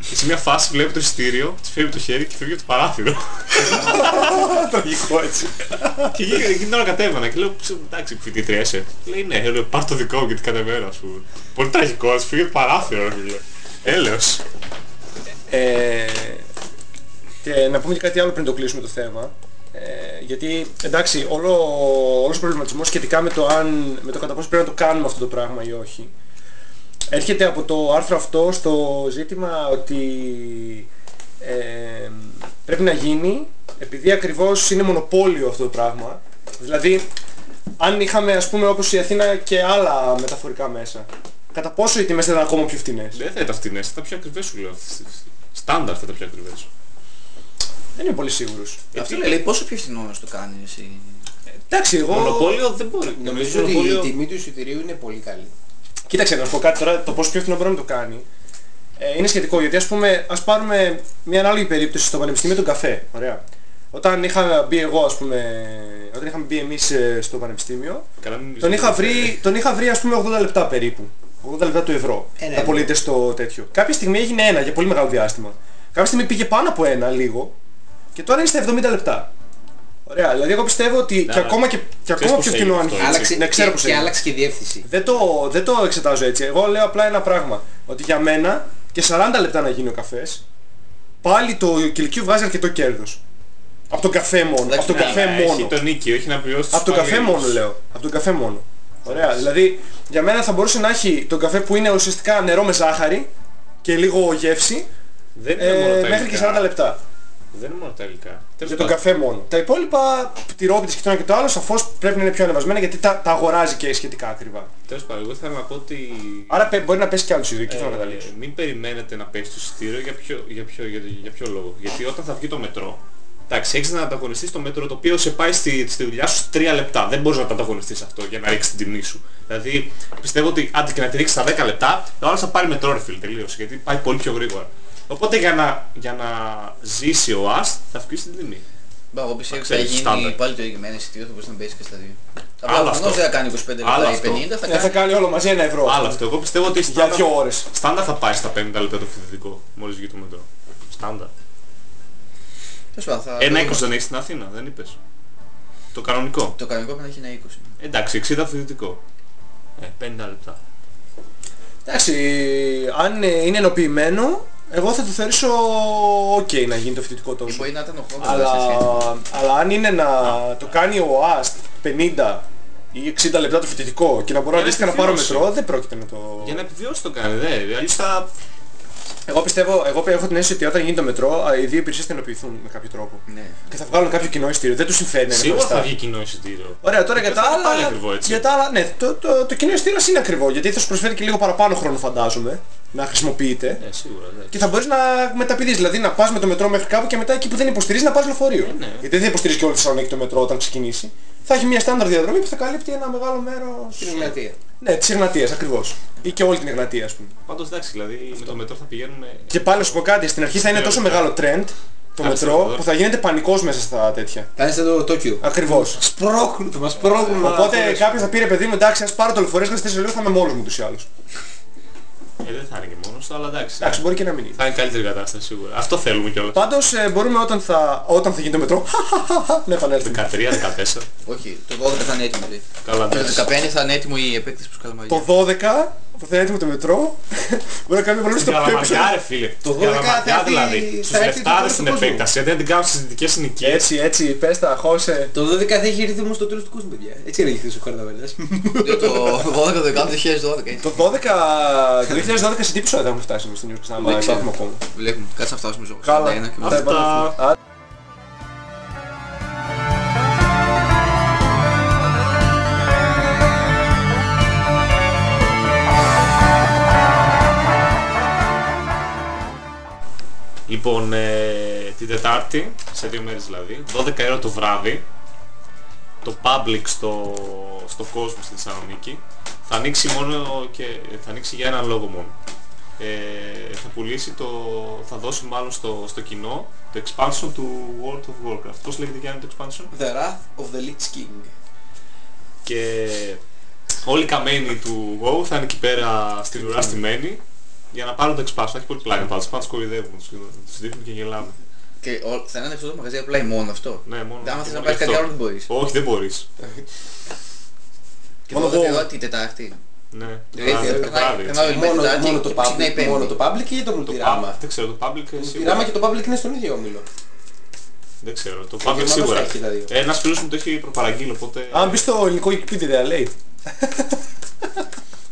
Και σε μια φάση βλέπει το εισιτήριο, της φέρει το χέρι και φεύγει από το παράθυρο. Λογικό έτσι. και εκεί εκείνη την ώρα κατέβαινα και λέω, «Ψ, εντάξει, φοιτήτρια είσαι. Λέει, ναι, λέω, πάρ' το δικό μου γιατί κατεβαίνω, ας πούμε. Πολύ τραγικό, ας φύγει από το παράθυρο, ρε φίλε. Έλεος. Ε, και να πούμε και κάτι άλλο πριν το κλείσουμε το θέμα. Ε, γιατί εντάξει, όλο, όλος ο προβληματισμός σχετικά με το, αν, με το κατά πόσο πρέπει να το κάνουμε αυτό το πράγμα ή όχι έρχεται από το άρθρο αυτό στο ζήτημα ότι ε, πρέπει να γίνει επειδή ακριβώς είναι μονοπόλιο αυτό το πράγμα. Δηλαδή, αν είχαμε ας πούμε όπως η Αθήνα και άλλα μεταφορικά μέσα, κατά πόσο οι τιμές θα ήταν ακόμα πιο φτηνές; Δεν θα ήταν φτηνές, θα ήταν πιο ακριβές σου λέω. Στάνταρ θα ήταν πιο ακριβές. Δεν είμαι πολύ σίγουρος. Αυτό λέει, πόσο πιο φθηνό να το κάνει εσύ; Εντάξει, εγώ... Μονοπόλιο δεν μπορεί. Νομίζω ότι η τιμή του εισιτηρίου είναι πολύ καλή. Κοίταξε, να σου πω κάτι τώρα, το πόσο πιο φθηνό μπορεί να το κάνει. Ε, είναι σχετικό, γιατί ας πούμε, ας πάρουμε μια ανάλογη περίπτωση στο πανεπιστήμιο τον καφέ. Ωραία. Όταν είχα μπει εγώ, ας πούμε, όταν είχαμε μπει εμείς ε, στο πανεπιστήμιο, Καλά, μην τον είχα, μιλήσουμε. βρει, τον είχα βρει ας πούμε 80 λεπτά περίπου. 80 λεπτά του ευρώ. Ένα τα ευρώ. πολίτες στο τέτοιο. Κάποια στιγμή έγινε ένα για πολύ μεγάλο διάστημα. Κάποια στιγμή πήγε πάνω από ένα λίγο και τώρα είναι στα 70 λεπτά. Ωραία, δηλαδή εγώ πιστεύω ότι και αλλά ακόμα, και, και ξέρεις ακόμα πώς πιο έγινε φθηνό αν αυτό, γίνει. έτσι. Άλλαξε, Ναι, ξέρω και, πώς και έγινε. άλλαξε και διεύθυνση. Δεν το, δεν το εξετάζω έτσι. Εγώ λέω απλά ένα πράγμα. Ότι για μένα και 40 λεπτά να γίνει ο καφές, πάλι το κηλικείο βγάζει αρκετό κέρδος. Από τον καφέ μόνο. Εντάξει, Από τον ναι, καφέ Να μόνο. Έχει το νίκη, όχι να πληρώσει τους Από τον καφέ υπαλλήλους. μόνο λέω. Από τον καφέ μόνο. Ωραία. Δηλαδή για μένα θα μπορούσε να έχει τον καφέ που είναι ουσιαστικά νερό με ζάχαρη και λίγο γεύση Δεν είναι μόνο ε, τα μέχρι και υλικά. 40 λεπτά. Δεν είναι μόνο τα υλικά. Τέλος Για τον πάντων. καφέ μόνο. Τα υπόλοιπα, τυρόπιτες και το ένα και το άλλο, σαφώς πρέπει να είναι πιο ανεβασμένα γιατί τα, τα αγοράζει και σχετικά ακριβά. Τέλος πάντων, εγώ θέλω να πω ότι Άρα πε- μπορεί να πέσει κι άλλος ίδιο, εκεί θέλω να Ε, καταλήξω. μην περιμένετε να πέσει το εισιτήριο για ποιο, για, ποιο, για, για ποιο λόγο. Γιατί όταν θα βγει το μετρό, εντάξει, έχεις να ανταγωνιστείς το μέτρο το οποίο σε πάει στη, στη δουλειά σου σε 3 λεπτά. Δεν μπορείς να το ανταγωνιστείς αυτό για να ρίξεις την τιμή σου. Δηλαδή πιστεύω ότι άντε και να τη ρίξεις στα 10 λεπτά, ο άλλος θα πάρει μετρό ρε φίλε τελείως, γιατί πάει πολύ πιο γρήγορα. Οπότε για να, για να ζήσει ο ΑΣΤ θα αυξήσει την τιμή. Μπα, εγώ πιστεύω ότι θα Ξέρεις, γίνει στάνταρ. πάλι το ίδιο εισιτήριο, θα μπορείς να μπαίνεις και στα δύο. Άλλο Απλά αυτό. προφανώς δεν θα κάνει 25 Άλλο λεπτά ή αυτό. 50, θα Ναι, θα κάνει... κάνει όλο μαζί ένα ευρώ. Άλλο αυτό. Εγώ πιστεύω ότι Για στάνταρ, δύο ώρες. στάνταρ θα πάει στα 50 λεπτά το φοιτητικό, μόλις βγει το μετρό. Στάνταρ. Τέλος πάντων, θα Ένα δούμε. 20 δεν έχεις στην Αθήνα, δεν είπες. Το κανονικό. Το κανονικό πρέπει να έχει ένα 20. Εντάξει, 60 φοιτητικό. Ε, 50 λεπτά. Εντάξει, αν ε, είναι ενοποιημένο, Εγώ θα το θεωρήσω ok να γίνει το φοιτητικό τόσο. Μπορεί να ήταν 80 Αλλά, σε σχέση. αλλά αν είναι να το κάνει ο ΑΣΤ 50 ή 60 λεπτά το φοιτητικό και να μπορώ Για να αντίστοιχα να πάρω επιβιώσει. μετρό, δεν πρόκειται να το... Για να επιβιώσει το κάνει, δε. Αλλιώς θα... Εγώ πιστεύω, εγώ έχω την αίσθηση ότι όταν γίνει το μετρό, α, οι δύο υπηρεσίες θα ενοποιηθούν με κάποιο τρόπο. Ναι. Και θα βγάλουν κάποιο κοινό εισιτήριο. Δεν τους συμφέρει να είναι Σίγουρα χωριστά. θα βγει κοινό εισιτήριο. Ωραία, τώρα για Και τα θα είναι πάλι άλλα. ακριβό, έτσι. Για τα άλλα, ναι, το, το, το κοινό εισιτήριο είναι ακριβό γιατί θα σου προσφέρει και λίγο παραπάνω χρόνο, φαντάζομαι, να χρησιμοποιείται. Ναι, σίγουρα, ναι. Και θα μπορείς να μεταπηδείς, δηλαδή να πας με το μετρό μέχρι κάπου και μετά εκεί που δεν υποστηρίζεις να πας λεωφορείο. ναι. Γιατί δεν υποστηρίζει και όλη τη Θεσσαλονίκη το μετρό όταν ξεκινήσει. Θα έχει μια στάνταρ διαδρομή που θα καλύπτει ένα μεγάλο μέρος Στην Εγνατία. Ναι, της Εγνατίας ακριβώς. Ή και όλη την Εγνατία ας πούμε. Πάντως εντάξει, δηλαδή με το μετρό θα πηγαίνουμε... Και πάλι σου πω κάτι, στην αρχή θα είναι τόσο μεγάλο trend το Κάτσε μετρό εδώ. που θα γίνεται πανικός μέσα στα τέτοια. Θα είναι σαν το Tokyo. Ακριβώς. Σπρώχνουν, το μας σπρώχνουν. να Οπότε φορέσουν. κάποιος θα πήρε παιδί μου εντάξει ας πάρω το λεωφορείο στις 4 λίγο θα είμαι μόνος μου τους ή άλλους. Ε, δεν θα είναι και μόνος του, αλλά εντάξει. Εντάξει μπορεί και να μην είναι. Θα είναι καλύτερη κατάσταση σίγουρα. Αυτό θέλουμε κιόλας. Πάντως ε, μπορούμε όταν θα, όταν θα γίνει το μετρό να επανέλθουμε. 13-14. Όχι, το 12 θα είναι έτοιμο. λέει. Καλά, Και εντάξει. το 15 θα είναι έτοιμο η επέκτηση προς Καλαμαριά. Το 12 που θα είναι έτοιμο το μετρό μπορεί να κάνουμε πολύ Στην στο πιο Καλαμαριά ρε φίλε. Το Στην 12 Καλαμαριά θα έρθει- δηλαδή. Στους θα έρθει το λεφτάδες τέλος στην του κόσμου. επέκταση. Γιατί να την κάνουν στις δυτικές συνοικίες. Έτσι, έτσι, πες τα, χώσε. Το 12 θα έχει έρθει όμως το τέλος του κόσμου, παιδιά. Έτσι έλεγε χθες ο Καρδαβέλας. Λέω Το 12 το 2012 έτσι. Το 12, το 2012 σε τι επεισόδιο έχουμε φτάσει εμείς στην News άμα Δεν ξέρω. υπάρχουμε ακόμα. Βλέπουμε. Κάτσε να φτάσουμε στο Καλά. 41 και μετά. Θα Αυτά. Λοιπόν, ε, την Τετάρτη, σε δύο μέρες δηλαδή, 12 ώρα το βράδυ, το public στο, στο κόσμο στη Θεσσαλονίκη θα ανοίξει μόνο και θα ανοίξει για έναν λόγο μόνο. Ε, θα πουλήσει το, θα δώσει μάλλον στο, στο κοινό το expansion του World of Warcraft. Πώς λέγεται και αν είναι το expansion? The Wrath of the Lich King. Και όλοι οι καμένοι του WoW θα είναι εκεί πέρα στην ουρά στημένοι για να πάρουν το expansion. Θα έχει πολύ πλάκα πάντως, πάντως κοροϊδεύουν, τους, τους δείχνουν και γελάμε. Και ο- θα είναι ανοιχτό το μαγαζί απλά μόνο αυτό. Ναι, μόνο. Άμα θες να μόνο πάρεις κάτι αυτό. άλλο δεν μπορείς. Όχι, δεν μπορείς. Και Μόνο το 12 εγώ. ώρα την Τετάρτη. Ναι, το Δηλαδή, βράδυ, το περνάει- βράδυ, περνάει έτσι. όλη Μόνο, Τετάρτη μόνο, το και ξεκινάει η public, Πέμπτη. μόνο το public ή το Το multirama. public, δεν ξέρω, το public ε, Το σίγουρα. multirama και το public είναι στον ίδιο όμιλο. Δεν ξέρω, το Ο public Γερμανός σίγουρα. τα έχει τα δύο. Ε, Ένας φίλος μου το έχει προπαραγγείλει, οπότε Αν μπεις στο ελληνικό Wikipedia λέει.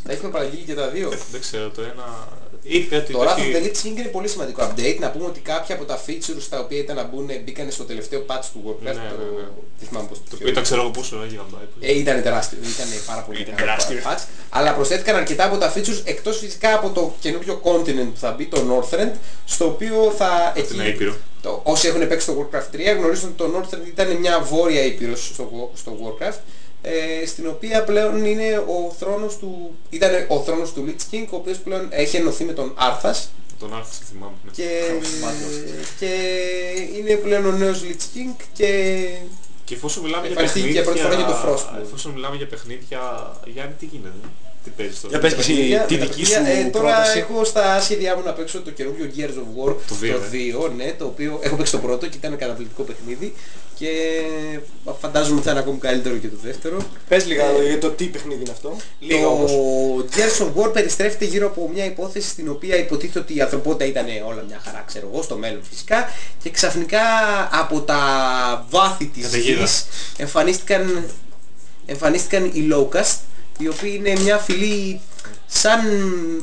Θα έχουμε παραγγείλει και τα δύο. δεν ξέρω, το ένα... Είπε ότι Το το Wrath of έχει... the Lich King είναι πολύ σημαντικό update. Να πούμε ότι κάποια από τα features τα οποία ήταν να μπουν μπήκαν στο τελευταίο patch του Warcraft. Ναι, το... ναι, ναι. Δεν θυμάμαι πώς το Το πιο- οποίο ήταν ξέρω εγώ πόσο ένα gigabyte. Ε, ήταν τεράστιο, ήταν πάρα πολύ Ήταν μεγάλο τεράστιο. patch. Αλλά προσθέθηκαν αρκετά από τα features εκτός φυσικά από το καινούριο continent που θα μπει, το Northrend, στο οποίο θα Την Αίπειρο. το, όσοι έχουν παίξει το Warcraft 3 γνωρίζουν ότι το Northrend ήταν μια βόρεια ήπειρος στο, Wo- στο Warcraft ε, στην οποία πλέον είναι ο θρόνος του, ήταν ο θρόνος του Lich King ο οποίος πλέον έχει ενωθεί με τον Arthas Τον άρχισε, θυμάμαι. ναι. και, και είναι πλέον ο νέος Lich King και Και εφόσον μιλάμε για Εμφανιστήκε παιχνίδια... για πρώτη φορά και το Frostmourne. Εφόσον μιλάμε για παιχνίδια... Γιάννη, τι γίνεται, τι παίζεις τώρα; Για πες και εσύ Παιδιά, τη με τα δική παιδιά, σου ε, τώρα πρόταση. έχω στα σχέδιά μου να παίξω το καινούριο Gears of War Το δύο, ε. 2, ναι, το οποίο έχω παίξει το πρώτο και ήταν καταπληκτικό παιχνίδι και φαντάζομαι ότι θα είναι ακόμη καλύτερο και το δεύτερο. Πες λίγα για το τι παιχνίδι είναι αυτό. Λίγα το όμως. Gears of War περιστρέφεται γύρω από μια υπόθεση στην οποία υποτίθεται ότι η ανθρωπότητα ήταν όλα μια χαρά, ξέρω εγώ, στο μέλλον φυσικά και ξαφνικά από τα βάθη της Καταιγίδα. γης εμφανίστηκαν, εμφανίστηκαν οι Locust οι οποίοι είναι μια φυλή σαν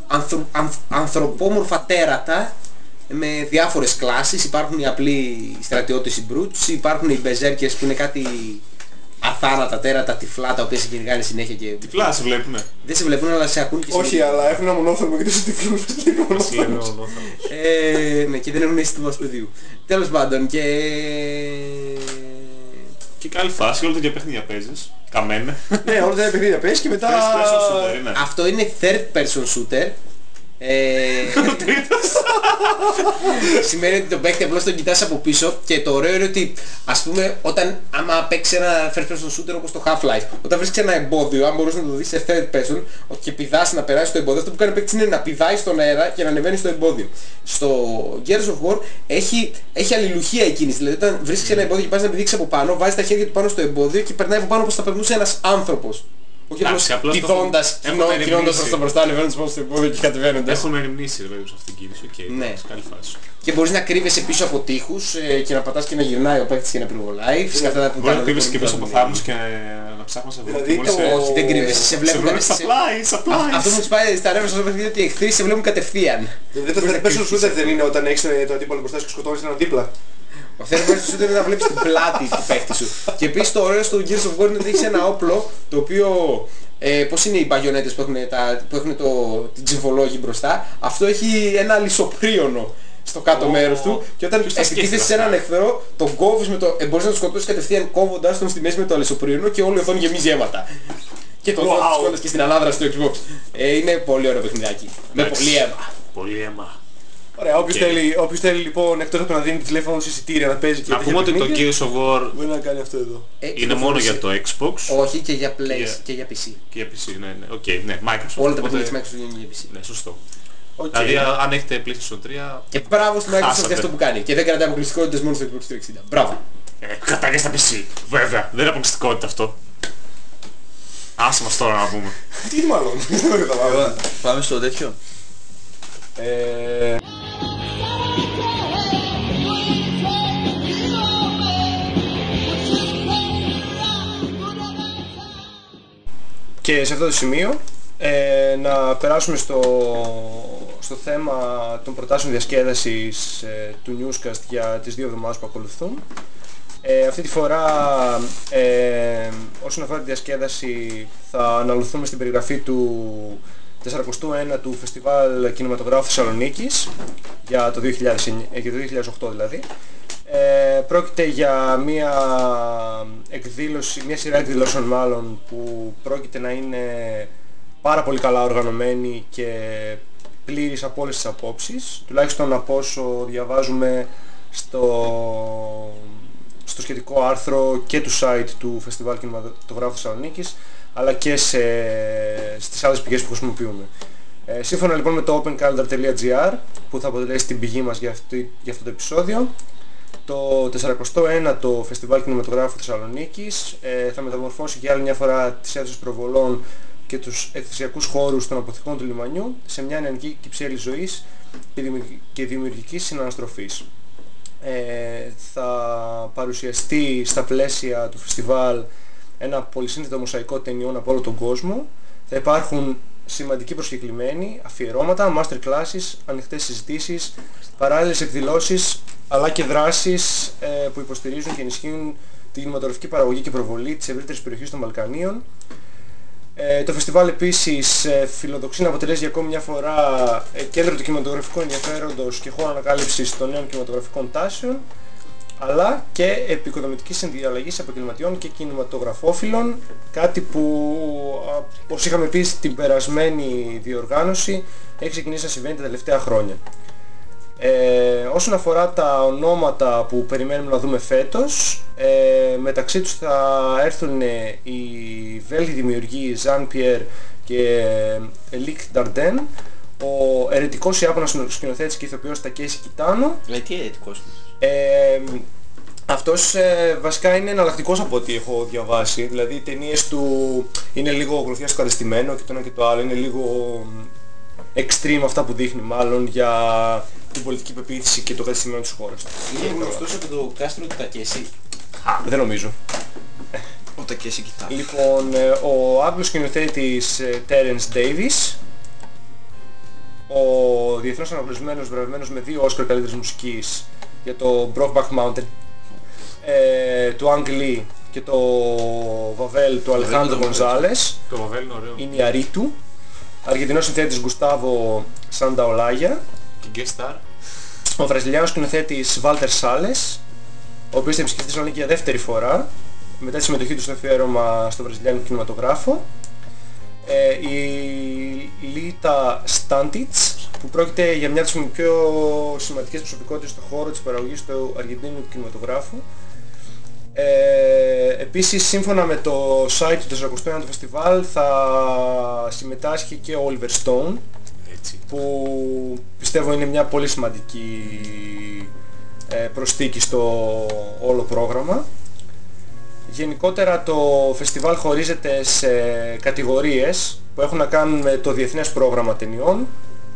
ανθρω, ανθ- ανθρωπόμορφα τέρατα με διάφορες κλάσεις. Υπάρχουν οι απλοί στρατιώτες οι brutes, υπάρχουν οι berserkers που είναι κάτι αθάνατα τέρατα τυφλά τα οποία σε κυνηγάνε συνέχεια και Τυφλά σε βλέπουμε. δεν σε βλέπουν αλλά σε ακούν και Όχι, συνέχεια. αλλά έχουν ένα μονόθερμο και τους τυφλούς λίγο Μας λένε μονόθερμος. ο Νόθαλος. Ε, ναι, και δεν έχουν αίσθημα του παιδιού. Τέλος πάντων και... Και καλή φάση, όλα τα ίδια παιχνίδια παίζεις. Καμένε. Ναι, όλα τα παιχνίδια παίζεις και μετά... First person shooter είναι. Αυτό είναι third person shooter. Ε, σημαίνει ότι τον παίχτη απλώς τον κοιτάς από πίσω και το ωραίο είναι ότι ας πούμε όταν άμα παίξει ένα first person shooter όπως το Half-Life όταν βρίσκεις ένα εμπόδιο, αν μπορείς να το δεις σε third person και πηδάς να περάσεις το εμπόδιο αυτό που κάνει ο παίκτης είναι να πηδάει στον αέρα και να ανεβαίνει στο εμπόδιο. Στο Gears of War έχει, έχει αλληλουχία η κίνηση. Δηλαδή όταν βρίσκεις ένα εμπόδιο και πας να πηδήξεις από πάνω βάζεις τα χέρια του πάνω στο εμπόδιο και περνάει από πάνω όπως θα περνούσε ένας άνθρωπος. Όχι Εντάξει, απλώς απλώς το πηδώντας, έχουν- κοινώ- έχουν κινώντας ερευνήσει. προς τα μπροστά, ανεβαίνοντας πάνω στο εμπόδιο και κατεβαίνοντας. Έχουμε ερμηνήσει ρε παιδί μου σε αυτήν την κίνηση. Οκ, Ναι. εντάξει, καλή φάση. Και μπορείς να κρύβεσαι πίσω από τείχους ε, και να πατάς και να γυρνάει ο παίκτης και να πυροβολάει. Φυσικά αυτά που Μπορεί να κάνουν κρύβεσαι δεν και πίσω από μπορούν να θάμνους και να ψάχνεις να βρουν. Δηλαδή, και μόλις το- σε- Όχι, δεν κρύβεσαι, σε Σε βλέπουν βρουν κατευθείαν. supplies, supplies. Αυτό που τους πάει στα ρεύμα στο παιχνίδι ότι οι εχθροί σε βλέπουν κατευθείαν. Δηλαδή το third person shooter δεν είναι όταν έχεις το αντίπαλο μπροστά σου και σκοτώνεις έναν δίπλα. Ο third person shooter είναι να βλέπεις την πλάτη του παίκτη σου. Και επίσης το ωραίο στο Gears of War είναι ότι έχεις ένα όπλο το οποίο ε, πώς είναι οι μπαγιονέτες που έχουν, τα, που έχουν το, την τσιμφολόγη μπροστά. Αυτό έχει ένα λισοπρίωνο στο κάτω Ω, μέρος του και όταν ποιος τα επιτίθεσαι σε σκέφτεται έναν αυτά. εχθρό τον κόβεις με το... Ε, μπορείς να τον σκοτώσεις κατευθείαν κόβοντας τον στη μέση με το αλυσοπρίονο και όλη η οθόνη γεμίζει αίματα. Και τον Wow. wow. σκότωσες και στην ανάδραση του Xbox. Ε, είναι πολύ ωραίο παιχνιδάκι. Με Εντάξει. πολύ αίμα. Πολύ αίμα. Ωραία, όποιος Και- θέλει, όποιος θέλει λοιπόν εκτός από το να δίνει τηλέφωνο σε εισιτήρια να παίζει και Να τέτοια πούμε ότι το παιχνίδια, Gears of War Μπορεί να κάνει αυτό εδώ. Ε, είναι μόνο κυκλοφόρησε- για το Xbox; Όχι και για Play Για- και για PC. και για PC. Ναι, ναι, οκ, ναι, Microsoft. Όλα τα Οπότε- παιχνίδια της Microsoft είναι για PC. Ναι, σωστό. Οκ. Δηλαδή α- αν έχετε PlayStation 3, Και μπράβο στη Microsoft Χάσατε. για αυτό που κάνει. Και δεν κρατάει αποκλειστικότητες μόνο στο Xbox 360. Μπράβο. ε, κρατάει και στα PC. Βέβαια, δεν είναι αποκλειστικότητα αυτό. Άσε μας τώρα να πούμε. Τι μάλλον. Δεν καταλάβω. Πάμε στο τέτοιο. Ε, Και σε αυτό το σημείο ε, να περάσουμε στο, στο θέμα των προτάσεων διασκέδασης ε, του Newscast για τις δύο εβδομάδες που ακολουθούν. Ε, αυτή τη φορά ε, όσον αφορά τη διασκέδαση θα αναλωθούμε στην περιγραφή του 41ου Φεστιβάλ Κινηματογράφου Θεσσαλονίκης για το, 2009, ε, για το 2008 δηλαδή. Ε, πρόκειται για μια εκδήλωση, μια σειρά εκδηλώσεων μάλλον που πρόκειται να είναι πάρα πολύ καλά οργανωμένη και πλήρης από όλες τις απόψεις, τουλάχιστον από όσο διαβάζουμε στο, στο σχετικό άρθρο και του site του Φεστιβάλ Κινηματογράφου Θεσσαλονίκης αλλά και σε, στις άλλες πηγές που χρησιμοποιούμε. Ε, σύμφωνα λοιπόν με το opencalendar.gr που θα αποτελέσει την πηγή μας για, αυτή, για αυτό το επεισόδιο το 41ο Φεστιβάλ Κινηματογράφου Θεσσαλονίκης ε, θα μεταμορφώσει για άλλη μια φορά τις αίθουσες προβολών και τους εκθεσιακούς χώρους των αποθηκών του λιμανιού σε μια νεανική κυψέλη ζωής και δημιουργ- και δημιουργικής συναναστροφής. Ε, θα παρουσιαστεί στα πλαίσια του φεστιβάλ ένα πολυσύνθετο μοσαϊκό ταινιών από όλο τον κόσμο. Θα υπάρχουν σημαντικοί προσκεκλημένοι, αφιερώματα, master classes, ανοιχτές συζητήσεις, παράλληλες εκδηλώσεις αλλά και δράσεις ε, που υποστηρίζουν και ενισχύουν την κινηματογραφική παραγωγή και προβολή της ευρύτερης περιοχής των Βαλκανίων. Ε, το φεστιβάλ επίσης ε, φιλοδοξεί να αποτελέσει για ακόμη μια φορά ε, κέντρο του κινηματογραφικού ενδιαφέροντος και χώρο ανακάλυψης των νέων κινηματογραφικών τάσεων αλλά και επικοδομητικής συνδιαλλαγής επαγγελματιών και κινηματογραφόφιλων κάτι που α, όπως είχαμε πει στην περασμένη διοργάνωση έχει ξεκινήσει να συμβαίνει τα τελευταία χρόνια. Ε, όσον αφορά τα ονόματα που περιμένουμε να δούμε φέτος, ε, μεταξύ τους θα έρθουν ε, οι Βέλγοι δημιουργοί Jean Pierre και Elic Dardenne, ο ερετικός Ιάπωνας σκηνοθέτης και ηθοποιός Τακέση Κιτάνο, Δηλαδή τι αιρετικός ε, αυτός ε, βασικά είναι εναλλακτικός από ό,τι έχω διαβάσει. Δηλαδή οι ταινίες του είναι λίγο γροθιά στο κατεστημένο και το ένα και το άλλο. Είναι λίγο extreme αυτά που δείχνει μάλλον για την πολιτική πεποίθηση και το κατεστημένο της χώρας. Είναι γνωστός από το κάστρο του Τακέση. Δεν νομίζω. Ο Τακέση κοιτά. Λοιπόν, ε, ο Άγγλος σκηνοθέτης ε, Terence Davis, ο διεθνώς αναγνωρισμένος βραβευμένος με δύο Όσκαρ καλύτερης μουσικής για το Brokeback Mountain ε, του Ang Lee και το Βαβέλ του Αλεχάνδρου το Βαβέλ. Γκονζάλες, Το Βαβέλ είναι ωραίο. η Νιαρή του, Αργεντινός συνθέτης Γκουστάβο Σανταολάγια, Και guest star. ο Βραζιλιάνος σκηνοθέτης Βάλτερ Σάλες, ο οποίος θα επισκεφτεί τη Θεσσαλονίκη για δεύτερη φορά, μετά τη συμμετοχή του στο αφιέρωμα στο Βραζιλιάνικο κινηματογράφο. Ε, η Λίτα Στάντιτς, που πρόκειται για μια από τις πιο σημαντικές προσωπικότητες στον χώρο της παραγωγής του Αργεντίνου κινηματογράφου. Ε, επίσης, σύμφωνα με το site του 41ου φεστιβάλ, θα συμμετάσχει και ο Oliver Stone, Έτσι. που πιστεύω είναι μια πολύ σημαντική ε, προσθήκη στο όλο πρόγραμμα. Γενικότερα το φεστιβάλ χωρίζεται σε κατηγορίες που έχουν να κάνουν με το διεθνές πρόγραμμα ταινιών,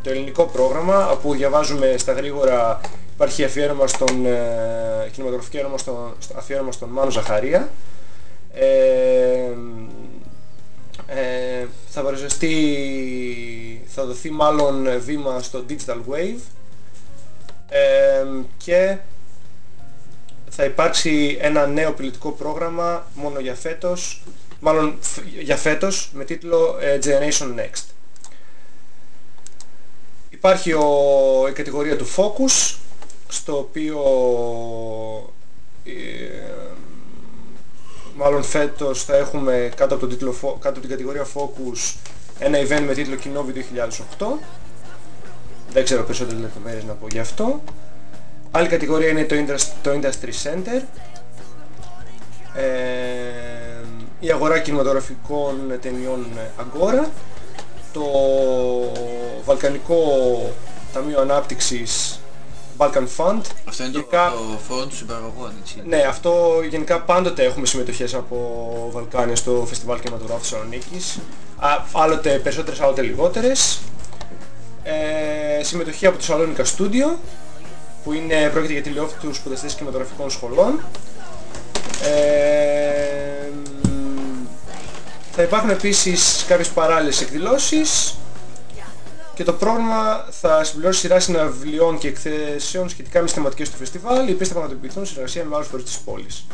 το ελληνικό πρόγραμμα, όπου διαβάζουμε στα γρήγορα υπάρχει αφιέρωμα στον, ε, κινηματογραφικό αφιέρωμα στον, στο- αφιέρωμα στον Μάνο Ζαχαρία. Ε, ε, θα παρουσιαστεί, θα δοθεί μάλλον βήμα στο Digital Wave ε, και θα υπάρξει ένα νέο πιλωτικό πρόγραμμα μόνο για φέτος, μάλλον φ- για φέτος με τίτλο ε, Generation Next. Υπάρχει ο, η κατηγορία του Focus, στο οποίο ε, μάλλον φέτος θα έχουμε κάτω από, τον τίτλο, Fo- κάτω από την κατηγορία Focus ένα event με τίτλο Kinovi 2008. Δεν ξέρω περισσότερες λεπτομέρειες να πω γι' αυτό. Άλλη κατηγορία είναι το Industry, το Industry Center. Ε, η αγορά κινηματογραφικών ταινιών Agora. Το Βαλκανικό Ταμείο Ανάπτυξης Balkan Fund. Αυτό είναι το, Γενικά- το φόρο του συμπαραγωγών, έτσι. Ναι, αυτό γενικά πάντοτε έχουμε συμμετοχές από Βαλκάνια στο Φεστιβάλ Κινηματογράφου Θεσσαλονίκης. Α, Άλλοτε περισσότερες, άλλοτε λιγότερες. Ε, συμμετοχή από το Σαλόνικα Studio, που είναι, πρόκειται για τηλεόραση του σπουδαστές κινηματογραφικών σχολών. Ε, μ, θα υπάρχουν επίσης κάποιες παράλληλες εκδηλώσεις και το πρόγραμμα θα συμπληρώσει σειρά συναυλιών και εκθέσεων σχετικά με τις θεματικές του φεστιβάλ, οι οποίες θα πραγματοποιηθούν σε συνεργασία με άλλους φορείς της πόλης.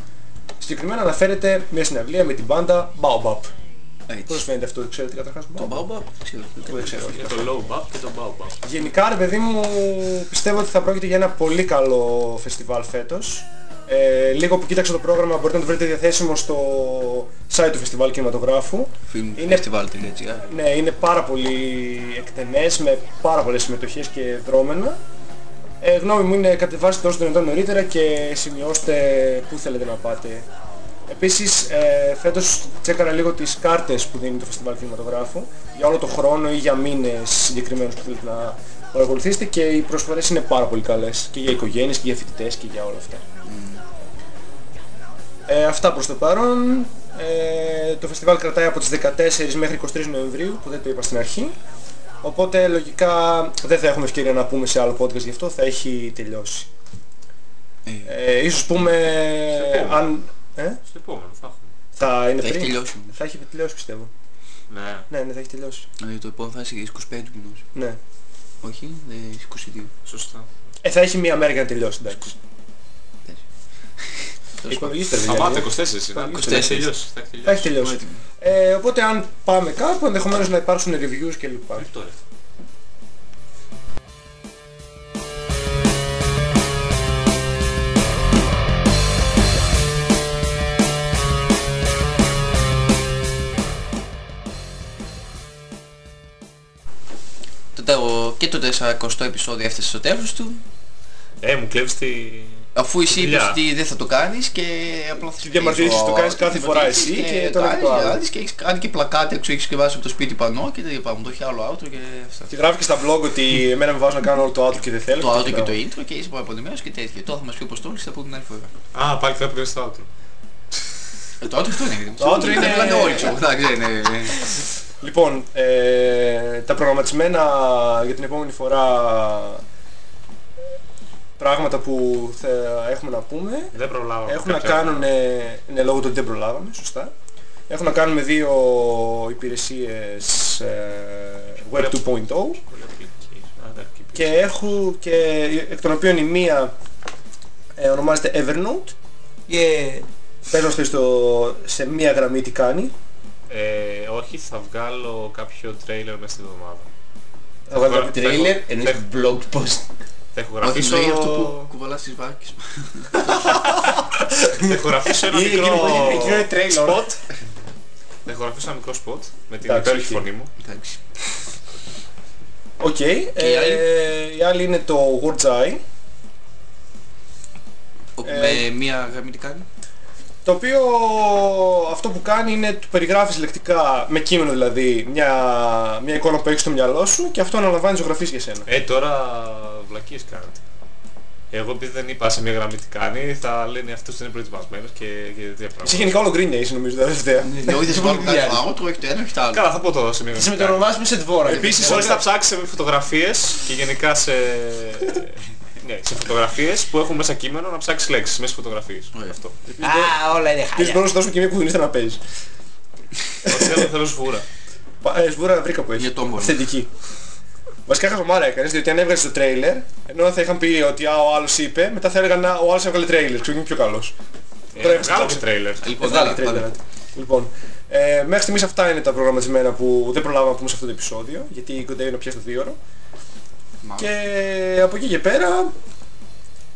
Συγκεκριμένα αναφέρεται μια συναυλία με την μπάντα Baobab. Έτσι. Πώς φαίνεται αυτό, ξέρετε καταρχάς Το Baobab? Baobab, ξέρω. Δεν ξέρω. όχι. Για το low bump και το bow bump. Γενικά ρε παιδί μου πιστεύω ότι θα πρόκειται για ένα πολύ καλό φεστιβάλ φέτος. Ε, λίγο που κοίταξα το πρόγραμμα μπορείτε να το βρείτε διαθέσιμο στο site του φεστιβάλ κινηματογράφου. Film Είναι- festival.gr. Ναι, είναι πάρα πολύ εκτενές με πάρα πολλές συμμετοχές και δρόμενα. Ε, γνώμη μου είναι κατεβάστε όσο το δυνατόν νωρίτερα και σημειώστε πού θέλετε να πάτε. Επίσης ε, φέτος τσέκαρα λίγο τις κάρτες που δίνει το Φεστιβάλ Κινηματογράφου για όλο το χρόνο ή για μήνες συγκεκριμένους που θέλετε να παρακολουθήσετε και οι προσφορές είναι πάρα πολύ καλές και για οικογένειες και για φοιτητές και για όλα αυτά. Ε, αυτά προς το παρόν. Ε, το φεστιβάλ κρατάει από τις 14 μέχρι 23 Νοεμβρίου, που δεν το είπα στην αρχή. Οπότε λογικά δεν θα έχουμε ευκαιρία να πούμε σε άλλο podcast γι' αυτό, θα έχει τελειώσει. Ε, Ε, ίσως πούμε επόμενο. αν... Ε; Στο επόμενο θα έχουμε. Θα είναι Θα έχει πριν. τελειώσει. Θα έχει τελειώσει πιστεύω. Ναι. Ναι, ναι, θα έχει τελειώσει. Δηλαδή το επόμενο θα είναι στις 25 του μηνός. Ναι. Όχι, ε, στις 22. Σωστά. Ε, θα έχει μία μέρα για να τελειώσει, εντάξει. Τέλος πάντων. Υπολογίστε, ρε, Σταμάτα, δηλαδή. 24 είναι. 24. Θα έχει τελειώσει. Θα έχει Θα έχει τελειώσει. τελειώσει. Ε, οπότε αν πάμε κάπου, ενδεχομένως να υπάρξουν reviews κλπ. Το τέλο- Και το 40ο επεισόδιο έφτασε στο τέλος του. Ε, μου κλέβεις τη... Αφού εσύ είπες Δουλειά. ότι δεν θα το κάνεις και απλά θα Και διαμαρτυρήσεις ότι το κάνεις κάθε φορά εσύ και τον το έχει το άλλο. άλλος και έχεις κάνει και πλακάτε έξω, έχεις κρεβάσει από το σπίτι πανό και δεν μου το έχει άλλο outro και αυτά. Και γράφεις και στα blog ότι εμένα με βάζουν να κάνω όλο το outro και δεν θέλω. Το outro και λέω. το intro και είσαι παραπονημένος και τέτοια. Τώρα θα μας πει ο Αποστόλης, θα πω την άλλη φορά. Α, πάλι θα έπαιρνες το outro. Ε, Το outro αυτό είναι. Το outro είναι- είναι όλοι ξέρω, εντάξει, δεν είναι. Λοιπόν, ε, τα προγραμματισμένα για την επόμενη φορά πράγματα που θα έχουμε να πούμε Δεν προλάβαμε. έχουν να κάποια- κάνουν, ε, ναι λόγω του ότι δεν προλάβαμε, σωστά. Έχουν να κάνουν με δύο υπηρεσίες ε, Web 2.0 και έχουν και εκ των οποίων η μία ε, ονομάζεται Evernote και πες μας στο, σε μία γραμμή τι κάνει. Ε, όχι, θα βγάλω κάποιο τρέιλερ μέσα στη εβδομάδα. Θα βάλω Θα- κάποιο θα- τρέιλερ, θα- εννοείς blog post. Θα Όχι, ηχογραφήσω... λέει αυτό που κουβαλάς τις βάρκες. Θα ηχογραφήσω ένα Ή μικρό... εκείνο που έχει- εκείνο είναι τρέιλερ. spot. Θα ηχογραφήσω ένα μικρό spot με την Εντάξει, υπέροχη οκ. φωνή μου. Εντάξει. Οκ. η άλλη; Ε, η άλλη είναι το Word's Eye Όπου Ε, Με μία γραμμή τι κάνει. Το οποίο αυτό που κάνει είναι του περιγράφεις λεκτικά με κείμενο δηλαδή μια, μια εικόνα που έχεις στο μυαλό σου και αυτό αναλαμβάνει ζωγραφίες για σένα. Ε, τώρα βλακίες κάνετε. Εγώ επειδή δεν είπα σε μια γραμμή τι κάνει, θα λένε αυτός είναι προετοιμασμένος και, και τέτοια Εσύ πράγματα. γενικά όλο Green Days νομίζω τελευταία. Ναι, όχι δεν σε βάλω Πολύ κάτι διάρκεια. άλλο, το έχει το ένα, έχει το άλλο. Καλά, θα πω το σε μια Και σε γραμμή. με το ονομάσουμε σε δβόρα. Επίσης μπορείς να ψάξεις σε φωτογραφίες και γενικά σε... ναι, σε φωτογραφίες που έχουν μέσα κείμενο να ψάξεις λέξεις μέσα στις φωτογραφίες. Ωραία. Αυτό. Α, όλα είναι Επίσης χάλια. μπορώ να σου δώσω και μια που δεν ήθελα να παίζεις. Όχι, θέλω, θέλω σβούρα. Ε, Σβούρα βρήκα που έχει. Για το όμπορ. Αυθεντική. Βασικά χαζομάρα έκανες, διότι αν έβγαζες το τρέιλερ, ενώ θα είχαν πει ότι α, ο άλλος είπε, μετά θα έλεγαν να ο άλλος έβγαλε τρέιλερ, ξέρω είναι πιο καλός. Ε, Τώρα έχεις Βγάλω το και τρέιλερ. Λοιπόν, Έβγαλε βάλε, τρέιλερ. βάλε. Λοιπόν, ε, μέχρι στιγμής αυτά είναι τα προγραμματισμένα που δεν προλάβαμε να πούμε σε αυτό το επεισόδιο, γιατί κοντεύει να πιάσει το 2 ώρα. Μάλλον. Και από εκεί και πέρα,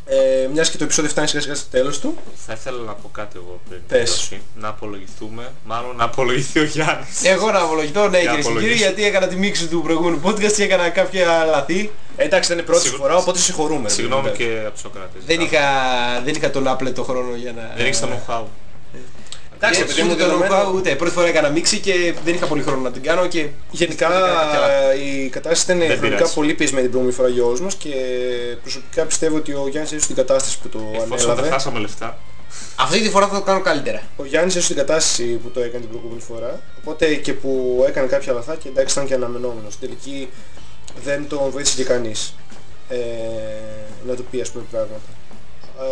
ε, μιας και το επεισόδιο φτάνει σιγά σιγά στο τέλος του, Θα ήθελα να πω κάτι εγώ πριν. Πες. τελειώσει. Να απολογηθούμε. Μάλλον να απολογηθεί ο Γιάννης. Εγώ να απολογηθώ, ναι Για κύριε και κύριοι, απολογήσω. γιατί έκανα τη μίξη του προηγούμενου podcast και έκανα κάποια λαθή. Ε, εντάξει ήταν η πρώτη σου Σίγουρα. φορά, οπότε σε συγχωρούμε. Συγγνώμη δηλαδή. και από τους Σοκράτες. Δεν είχα, δεν είχα τον άπλετο χρόνο για να... Δεν έχεις το know-how. Εντάξει, Ε, παιδί μου, ούτε το δεδομένου- know-how, ούτε. Πρώτη φορά έκανα μίξη και δεν είχα πολύ χρόνο να την κάνω και... Γενικά Έκανα κάποια λάθη. η κατάσταση ήταν Δεν χρονικά πειράζει. πολύ πιεσμένη την προηγούμενη φορά για όλους μας και προσωπικά πιστεύω ότι ο Γιάννης έσωσε την κατάσταση που το Εφόσον δεν ανέλαβε. χάσαμε λεφτά. Αυτή τη φορά θα το κάνω καλύτερα. Ο Γιάννης έσωσε την κατάσταση που το έκανε την προηγούμενη φορά. Οπότε και που έκανε κάποια λαθάκια εντάξει ήταν και αναμενόμενος. Στην τελική δεν τον βοήθησε και κανείς ε, να του πει ας πούμε πράγματα.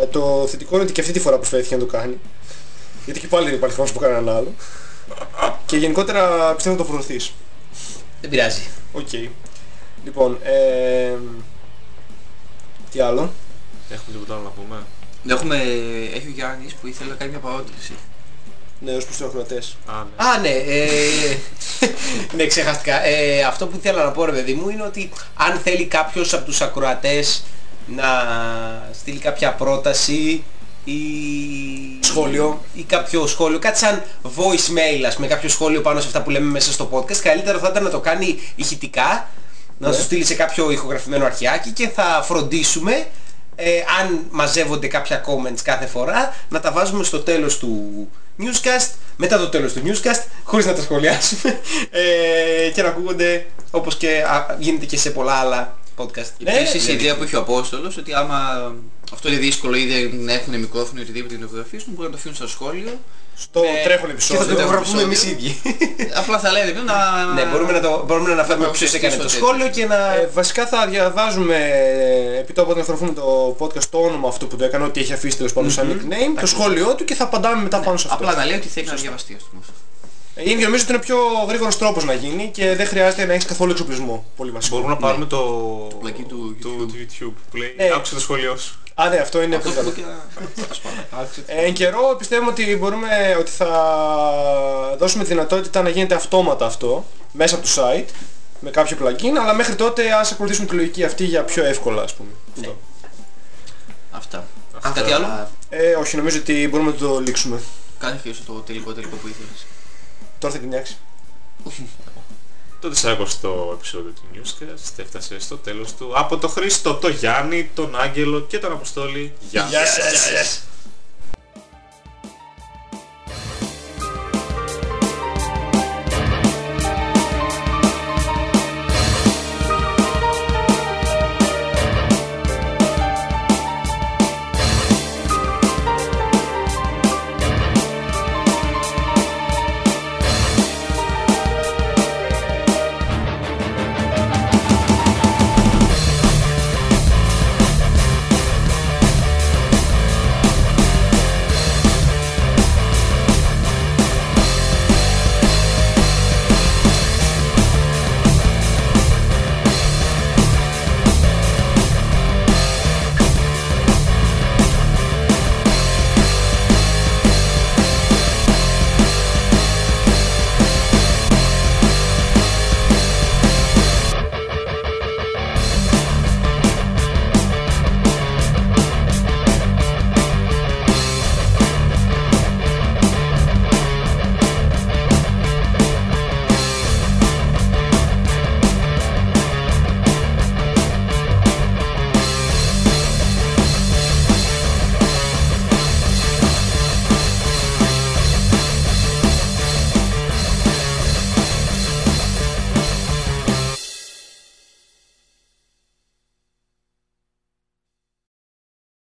Ε, το θετικό είναι ότι και αυτή τη φορά προσφέρθηκε να το κάνει. Γιατί και πάλι δεν υπάρχει χρόνος που κανέναν άλλο. και γενικότερα πιστεύω να το προωθείς. Δεν πειράζει. Οκ. Λοιπόν, ε, τι άλλο; Έχουμε τίποτα άλλο να πούμε; Έχουμε, έχει ο Γιάννης που ήθελε να κάνει μια παρότρυνση. Ναι, ως προς τους ακροατές. Α, ναι. Α, ναι, ε, ναι, ξεχάστηκα. Ε, αυτό που ήθελα να πω, ρε παιδί μου, είναι ότι αν θέλει κάποιος από τους ακροατές να στείλει κάποια πρόταση ή... Σχόλιο. ή κάποιο σχόλιο, κάτι σαν voicemail, ας πούμε, κάποιο σχόλιο πάνω σε αυτά που λέμε μέσα στο podcast, καλύτερο θα ήταν να το κάνει ηχητικά, να Ναι. σου στείλει σε κάποιο ηχογραφημένο αρχιάκι και θα φροντίσουμε ε, αν μαζεύονται κάποια comments κάθε φορά να τα βάζουμε στο τέλος του newscast, μετά το τέλος του newscast, χωρίς να τα σχολιάσουμε ε, και να ακούγονται όπως και α, γίνεται και σε πολλά άλλα podcast. Ναι, Επίσης η ναι. ιδέα που έχει ο Απόστολος ότι άμα αυτό είναι δύσκολο ή δεν έχουν μικρόφωνο ή οτιδήποτε να ηχογραφήσουν μπορούν να το αφήνουν στο σχόλιο. Στο τρέχον Ε, Και θα το επεισόδιο. ηχογραφούμε εμείς οι επεισόδιο. ίδιοι. Απλά θα λέτε να... ναι, μπορούμε να, το, μπορούμε να αναφέρουμε το ποιος έκανε το συστήσω σχόλιο και να... Ε, βασικά θα διαβάζουμε ε, επί τόπου όταν ηχογραφούμε το podcast το όνομα αυτού που το έκανε, ότι έχει αφήσει τέλος πάντων σαν nickname, το σχόλιο του και θα απαντάμε μετά πάνω σε αυτό. Απλά να λέει ότι θέλει να διαβαστεί ας πούμε. Ε, Είναι και νομίζω ότι είναι ο πιο γρήγορος τρόπος να γίνει και δεν χρειάζεται να έχεις καθόλου εξοπλισμό. Πολύ βασικό. Μπορούμε να πάρουμε το... πλακί του του YouTube. του YouTube που λέει Ναι. άκουσε το σχόλιο σου. Α, ναι, αυτό είναι Αυτό πολύ που καλό. και να... Ας πάμε. Ε, εν καιρό πιστεύουμε ότι μπορούμε, ότι θα δώσουμε τη δυνατότητα να γίνεται αυτόματα αυτό μέσα από το site με κάποιο plugin, αλλά μέχρι τότε ας ακολουθήσουμε τη λογική αυτή για πιο εύκολα ας πούμε. Αυτό. Αυτά. Αυτά. Κάτι άλλο; Ε, όχι, νομίζω ότι μπορούμε να το λήξουμε. Κάνε χρήση το τελικό τελικό που ήθελες. Τώρα θα γκρινιάξει. Το 40ο επεισόδιο του Newscast έφτασε στο τέλος του από τον Χρήστο, τον Γιάννη, τον Άγγελο και τον Αποστόλη. Γεια Γεια σας. σας.